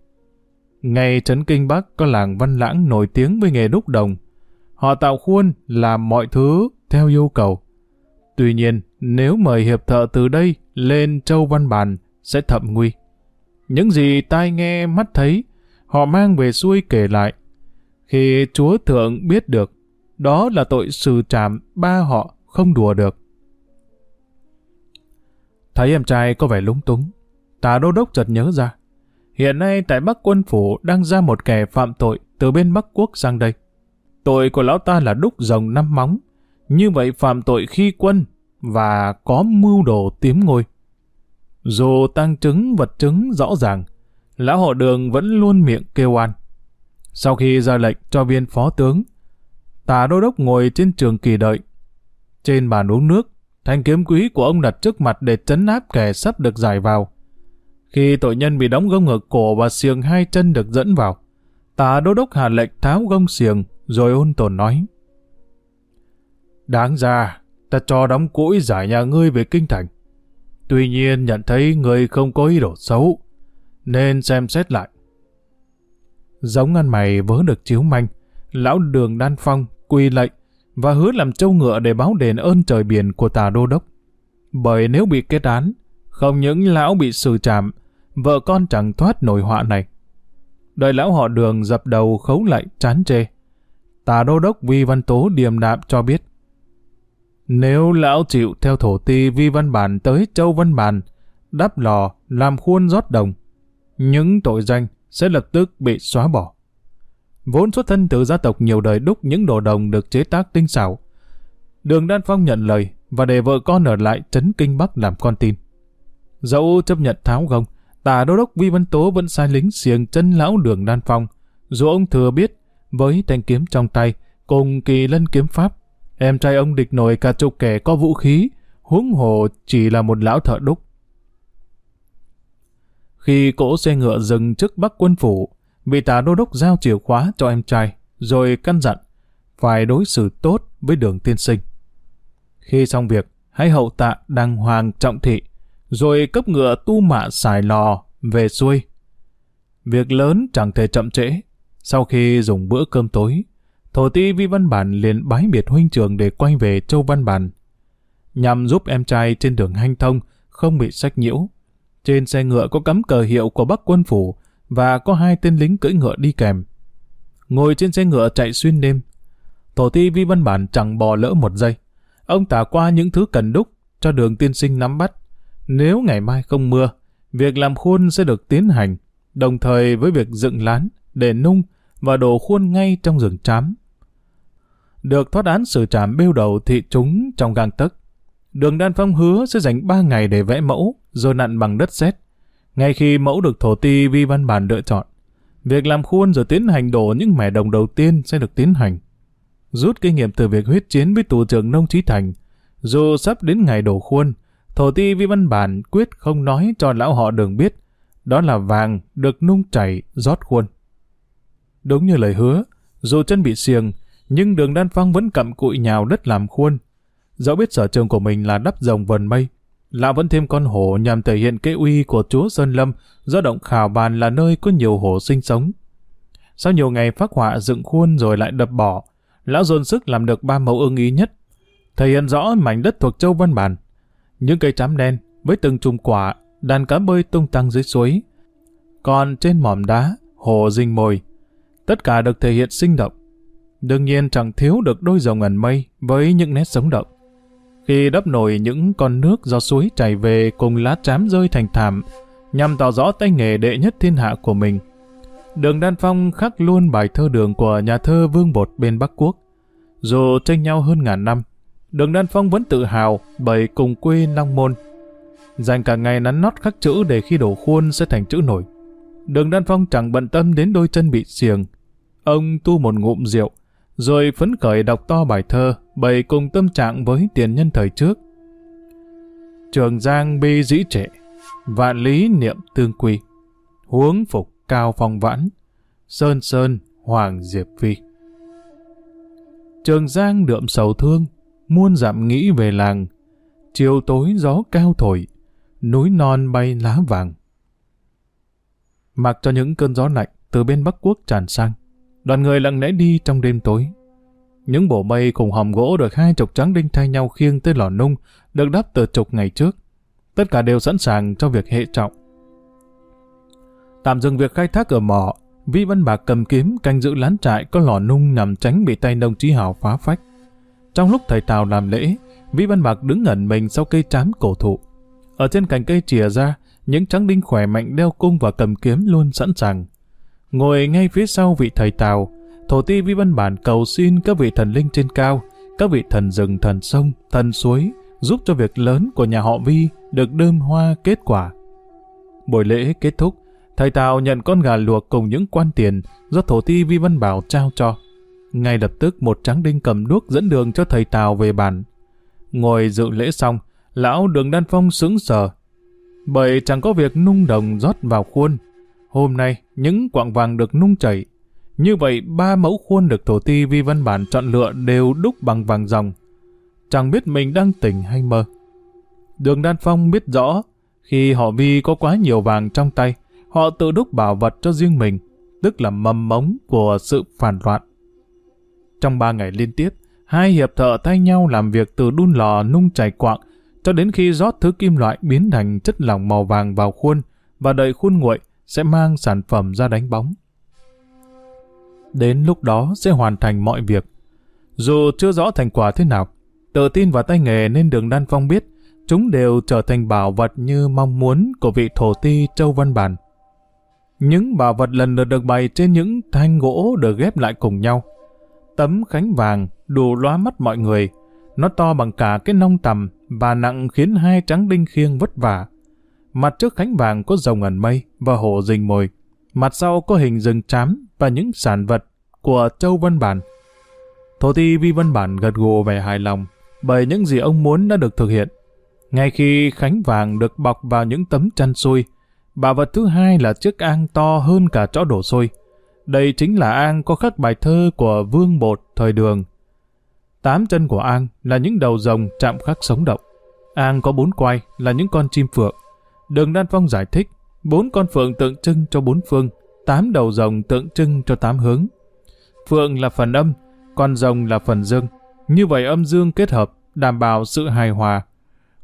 ngày Trấn Kinh Bắc có làng Văn Lãng nổi tiếng với nghề đúc đồng. Họ tạo khuôn làm mọi thứ theo yêu cầu. Tuy nhiên, nếu mời hiệp thợ từ đây lên Châu Văn Bàn sẽ thậm nguy. Những gì tai nghe mắt thấy, họ mang về xuôi kể lại. Khi chúa thượng biết được, đó là tội sự trảm ba họ không đùa được. Thấy em trai có vẻ lúng túng, tà đô đốc chợt nhớ ra. Hiện nay tại Bắc quân phủ đang ra một kẻ phạm tội từ bên Bắc quốc sang đây. Tội của lão ta là đúc rồng năm móng. Như vậy phạm tội khi quân và có mưu đồ tiếm ngôi. Dù tăng chứng vật chứng rõ ràng, lão họ đường vẫn luôn miệng kêu oan. Sau khi ra lệnh cho viên phó tướng, tà đô đốc ngồi trên trường kỳ đợi. Trên bàn uống nước, thanh kiếm quý của ông đặt trước mặt để chấn áp kẻ sắp được giải vào. Khi tội nhân bị đóng gông ngực cổ và xiềng hai chân được dẫn vào, tà đô đốc hạ lệnh tháo gông xiềng rồi ôn tồn nói. Đáng ra, ta cho đóng cũi giải nhà ngươi về kinh thành. Tuy nhiên nhận thấy ngươi không có ý đồ xấu, nên xem xét lại. Giống ăn mày vớ được chiếu manh, lão đường đan phong quy lệnh và hứa làm trâu ngựa để báo đền ơn trời biển của tà đô đốc. Bởi nếu bị kết án, không những lão bị xử trảm, vợ con chẳng thoát nổi họa này. Đợi lão họ đường dập đầu khấu lại chán chê. Tà đô đốc Vi Văn Tố điềm đạm cho biết. Nếu lão chịu theo thổ ti Vi Văn Bản tới Châu Văn Bản, đắp lò, làm khuôn rót đồng, những tội danh sẽ lập tức bị xóa bỏ. Vốn xuất thân từ gia tộc nhiều đời đúc những đồ đồng được chế tác tinh xảo. Đường Đan Phong nhận lời và để vợ con ở lại trấn Kinh Bắc làm con tin. Dẫu chấp nhận tháo gông, tà đô đốc Vi Văn Tố vẫn sai lính xiềng chân lão đường Đan Phong. Dù ông thừa biết, với thanh kiếm trong tay, cùng kỳ lân kiếm pháp, em trai ông địch nổi cả chục kẻ có vũ khí, huống hồ chỉ là một lão thợ đúc. Khi cỗ xe ngựa dừng trước bắc quân phủ, vị tả đô đốc giao chìa khóa cho em trai, rồi căn dặn, phải đối xử tốt với đường tiên sinh. Khi xong việc, hãy hậu tạ đàng hoàng trọng thị, rồi cấp ngựa tu mạ xài lò, về xuôi. Việc lớn chẳng thể chậm trễ. Sau khi dùng bữa cơm tối, thổ ti Vi Văn Bản liền bái biệt huynh trường để quay về Châu Văn Bản. Nhằm giúp em trai trên đường hanh thông không bị sách nhiễu. Trên xe ngựa có cắm cờ hiệu của Bắc quân phủ và có hai tên lính cưỡi ngựa đi kèm. Ngồi trên xe ngựa chạy xuyên đêm, thổ ti vi văn bản chẳng bỏ lỡ một giây. Ông tả qua những thứ cần đúc cho đường tiên sinh nắm bắt. Nếu ngày mai không mưa, việc làm khuôn sẽ được tiến hành, đồng thời với việc dựng lán, để nung và đổ khuôn ngay trong rừng trám. Được thoát án xử trảm bêu đầu thị chúng trong gang tấc. Đường Đan Phong hứa sẽ dành 3 ngày để vẽ mẫu, rồi nặn bằng đất sét. Ngay khi mẫu được thổ ti vi văn bản lựa chọn, việc làm khuôn rồi tiến hành đổ những mẻ đồng đầu tiên sẽ được tiến hành. Rút kinh nghiệm từ việc huyết chiến với tù trưởng Nông Trí Thành, dù sắp đến ngày đổ khuôn, thổ ti vi văn bản quyết không nói cho lão họ đường biết, đó là vàng được nung chảy rót khuôn. Đúng như lời hứa, dù chân bị xiềng, nhưng đường đan phong vẫn cặm cụi nhào đất làm khuôn. Dẫu biết sở trường của mình là đắp rồng vần mây, lão vẫn thêm con hổ nhằm thể hiện cái uy của chúa Sơn Lâm, do động khảo bàn là nơi có nhiều hổ sinh sống. Sau nhiều ngày phát họa dựng khuôn rồi lại đập bỏ, lão dồn sức làm được ba mẫu ưng ý nhất, thể hiện rõ mảnh đất thuộc châu Văn Bản. Những cây trám đen với từng chùm quả, đàn cá bơi tung tăng dưới suối. Còn trên mỏm đá, hồ rình mồi, tất cả được thể hiện sinh động. Đương nhiên chẳng thiếu được đôi rồng ẩn mây với những nét sống động. Khi đắp nổi những con nước do suối chảy về cùng lá trám rơi thành thảm, nhằm tỏ rõ tay nghề đệ nhất thiên hạ của mình. Đường Đan Phong khắc luôn bài thơ đường của nhà thơ Vương Bột bên Bắc Quốc. Dù tranh nhau hơn ngàn năm, Đường Đan Phong vẫn tự hào bởi cùng quê Long Môn. Dành cả ngày nắn nót khắc chữ để khi đổ khuôn sẽ thành chữ nổi. Đường Đan Phong chẳng bận tâm đến đôi chân bị xiềng. Ông tu một ngụm rượu, rồi phấn khởi đọc to bài thơ bày cùng tâm trạng với tiền nhân thời trước. Trường Giang bi dĩ trệ, vạn lý niệm tương quy, huống phục cao phong vãn, sơn sơn hoàng diệp phi. Trường Giang đượm sầu thương, muôn dặm nghĩ về làng, chiều tối gió cao thổi, núi non bay lá vàng. Mặc cho những cơn gió lạnh từ bên Bắc Quốc tràn sang, đoàn người lặng lẽ đi trong đêm tối. Những bộ mây cùng hòm gỗ được hai chục trắng đinh thay nhau khiêng tới lò nung, được đắp từ chục ngày trước. Tất cả đều sẵn sàng cho việc hệ trọng. Tạm dừng việc khai thác ở mỏ, Vi Văn Bạc cầm kiếm canh giữ lán trại có lò nung nằm tránh bị tay nông trí hào phá phách. Trong lúc thầy Tào làm lễ, Vi Văn Bạc đứng ngẩn mình sau cây trám cổ thụ. Ở trên cành cây chìa ra, những trắng đinh khỏe mạnh đeo cung và cầm kiếm luôn sẵn sàng. Ngồi ngay phía sau vị thầy Tào, thổ ti Vi Văn Bản cầu xin các vị thần linh trên cao, các vị thần rừng, thần sông, thần suối, giúp cho việc lớn của nhà họ Vi được đơm hoa kết quả. Buổi lễ kết thúc, thầy Tào nhận con gà luộc cùng những quan tiền do thổ ti Vi Văn Bảo trao cho. Ngay lập tức một tráng đinh cầm đuốc dẫn đường cho thầy Tào về bàn. Ngồi dự lễ xong, lão đường đan phong sững sờ. Bởi chẳng có việc nung đồng rót vào khuôn. Hôm nay, những quạng vàng được nung chảy. Như vậy, ba mẫu khuôn được thổ ti vi văn bản chọn lựa đều đúc bằng vàng ròng. Chẳng biết mình đang tỉnh hay mơ. Đường đan phong biết rõ, khi họ vi có quá nhiều vàng trong tay, họ tự đúc bảo vật cho riêng mình, tức là mầm mống của sự phản loạn. Trong ba ngày liên tiếp, hai hiệp thợ thay nhau làm việc từ đun lò nung chảy quạng cho đến khi rót thứ kim loại biến thành chất lỏng màu vàng vào khuôn và đợi khuôn nguội sẽ mang sản phẩm ra đánh bóng. Đến lúc đó sẽ hoàn thành mọi việc. Dù chưa rõ thành quả thế nào, tự tin vào tay nghề nên đường Đan Phong biết chúng đều trở thành bảo vật như mong muốn của vị thổ ti Châu Văn Bản. Những bảo vật lần lượt được bày trên những thanh gỗ được ghép lại cùng nhau. Tấm khánh vàng đủ loa mắt mọi người. Nó to bằng cả cái nông tầm và nặng khiến hai trắng đinh khiêng vất vả. Mặt trước khánh vàng có rồng ẩn mây và hổ rình mồi. Mặt sau có hình rừng trám và những sản vật của Châu Văn Bản. Thổ ti Vi Văn Bản gật gù vẻ hài lòng bởi những gì ông muốn đã được thực hiện. Ngay khi khánh vàng được bọc vào những tấm chăn xôi, bảo vật thứ hai là chiếc ang to hơn cả chõ đổ xôi. Đây chính là An có khắc bài thơ của Vương Bột thời đường. Tám chân của An là những đầu rồng chạm khắc sống động. An có bốn quai là những con chim phượng. Đường Đan Phong giải thích, bốn con phượng tượng trưng cho bốn phương, tám đầu rồng tượng trưng cho tám hướng. Phượng là phần âm, con rồng là phần dương. Như vậy âm dương kết hợp, đảm bảo sự hài hòa.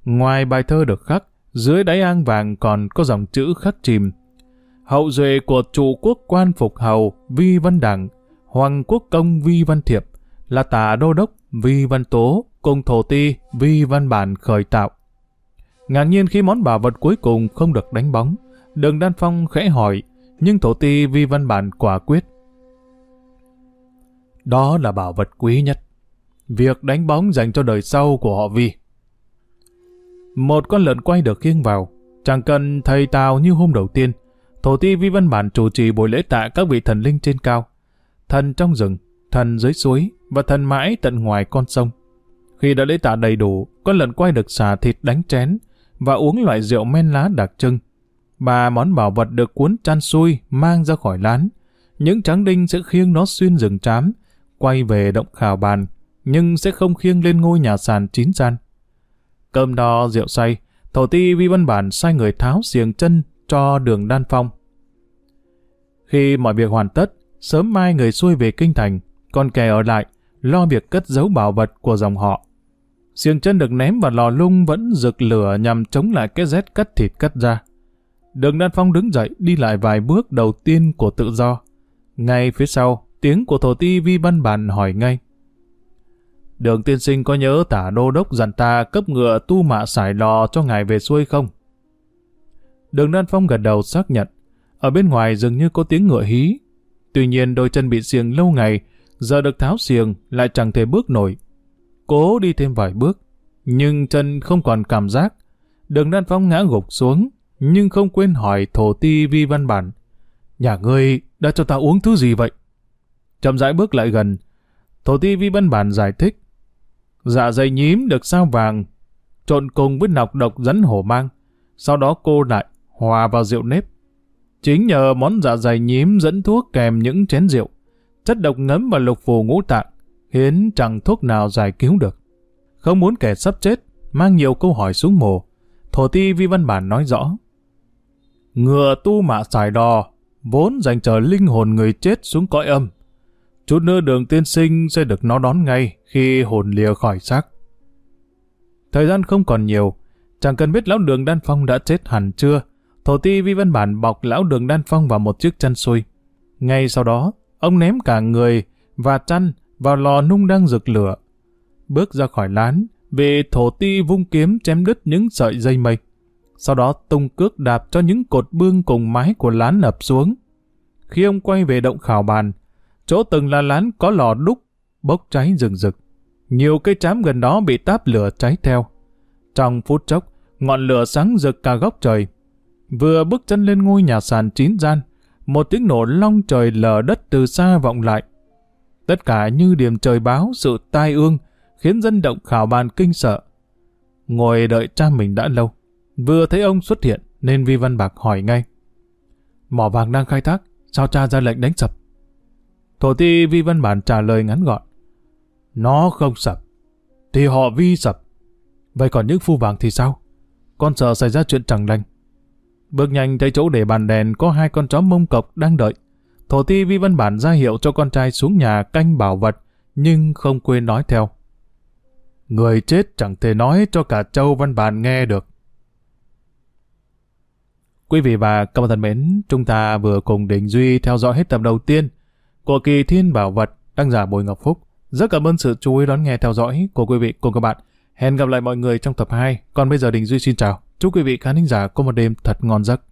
Ngoài bài thơ được khắc, dưới đáy an vàng còn có dòng chữ khắc chìm hậu duệ của chủ quốc quan phục hầu Vi Văn Đẳng, Hoàng Quốc Công Vi Văn Thiệp, là tả đô đốc Vi Văn Tố cùng thổ ti Vi Văn Bản khởi tạo. Ngạc nhiên khi món bảo vật cuối cùng không được đánh bóng, đường Đan Phong khẽ hỏi, nhưng thổ ti Vi Văn Bản quả quyết. Đó là bảo vật quý nhất. Việc đánh bóng dành cho đời sau của họ Vi. Một con lợn quay được khiêng vào, chẳng cần thầy tào như hôm đầu tiên. Thổ ti Vi Văn Bản chủ trì buổi lễ tạ các vị thần linh trên cao. Thần trong rừng, thần dưới suối và thần mãi tận ngoài con sông. Khi đã lễ tạ đầy đủ, con lợn quay được xả thịt đánh chén và uống loại rượu men lá đặc trưng. Ba món bảo vật được cuốn chăn xuôi mang ra khỏi lán. Những tráng đinh sẽ khiêng nó xuyên rừng trám, quay về động khảo bàn, nhưng sẽ không khiêng lên ngôi nhà sàn chín gian. Cơm đo rượu say, thổ ti vi văn bản sai người tháo xiềng chân cho đường đan phong. Khi mọi việc hoàn tất, sớm mai người xuôi về kinh thành, còn kẻ ở lại, lo việc cất giấu bảo vật của dòng họ. Xiềng chân được ném vào lò lung vẫn rực lửa nhằm chống lại cái rét cắt thịt cắt ra. Đường Đan Phong đứng dậy đi lại vài bước đầu tiên của tự do. Ngay phía sau, tiếng của thổ ti vi văn bản hỏi ngay. Đường tiên sinh có nhớ tả đô đốc dặn ta cấp ngựa tu mạ sải lò cho ngài về xuôi không? Đường Đan Phong gật đầu xác nhận. Ở bên ngoài dường như có tiếng ngựa hí. Tuy nhiên đôi chân bị xiềng lâu ngày, giờ được tháo xiềng lại chẳng thể bước nổi. Cố đi thêm vài bước, nhưng chân không còn cảm giác. Đường Đan Phong ngã gục xuống, nhưng không quên hỏi thổ ti vi văn bản. Nhà ngươi đã cho ta uống thứ gì vậy? Chậm rãi bước lại gần, thổ ti vi văn bản giải thích. Dạ dày nhím được sao vàng, trộn cùng với nọc độc rắn hổ mang, sau đó cô lại, hòa vào rượu nếp. Chính nhờ món dạ dày nhím dẫn thuốc kèm những chén rượu, chất độc ngấm vào lục phù ngũ tạng, khiến chẳng thuốc nào giải cứu được. Không muốn kẻ sắp chết, mang nhiều câu hỏi xuống mồ, thổ ti vi văn bản nói rõ. Ngựa tu mạ xài đò, vốn dành chờ linh hồn người chết xuống cõi âm. Chút nữa đường tiên sinh sẽ được nó đón ngay khi hồn lìa khỏi xác. Thời gian không còn nhiều, chẳng cần biết lão đường đan phong đã chết hẳn chưa. Thổ ti vi văn bản bọc lão đường đan phong vào một chiếc chăn xuôi. Ngay sau đó, ông ném cả người và chăn vào lò nung đang rực lửa. Bước ra khỏi lán, vị thổ ti vung kiếm chém đứt những sợi dây mây. Sau đó tung cước đạp cho những cột bương cùng mái của lán ập xuống. Khi ông quay về động khảo bàn, chỗ từng là lán có lò đúc, bốc cháy rừng rực. Nhiều cây trám gần đó bị táp lửa cháy theo. Trong phút chốc, ngọn lửa sáng rực cả góc trời. Vừa bước chân lên ngôi nhà sàn chín gian, một tiếng nổ long trời lở đất từ xa vọng lại. Tất cả như điểm trời báo sự tai ương, khiến dân động khảo bàn kinh sợ. Ngồi đợi cha mình đã lâu, vừa thấy ông xuất hiện nên Vi Văn Bạc hỏi ngay. Mỏ vàng đang khai thác, sao cha ra lệnh đánh sập? Thổ ti Vi Văn Bản trả lời ngắn gọn. Nó không sập, thì họ Vi sập. Vậy còn những phu vàng thì sao? Con sợ xảy ra chuyện chẳng lành. Bước nhanh thấy chỗ để bàn đèn có hai con chó mông cộc đang đợi. Thổ ti vi văn bản ra hiệu cho con trai xuống nhà canh bảo vật, nhưng không quên nói theo. Người chết chẳng thể nói cho cả châu văn bản nghe được. Quý vị và các bạn thân mến, chúng ta vừa cùng Đình Duy theo dõi hết tập đầu tiên của kỳ Thiên Bảo Vật đăng giả Bùi Ngọc Phúc. Rất cảm ơn sự chú ý đón nghe theo dõi của quý vị cùng các bạn. Hẹn gặp lại mọi người trong tập 2. Còn bây giờ Đình Duy xin chào. Chúc quý vị khán giả có một đêm thật ngon giấc.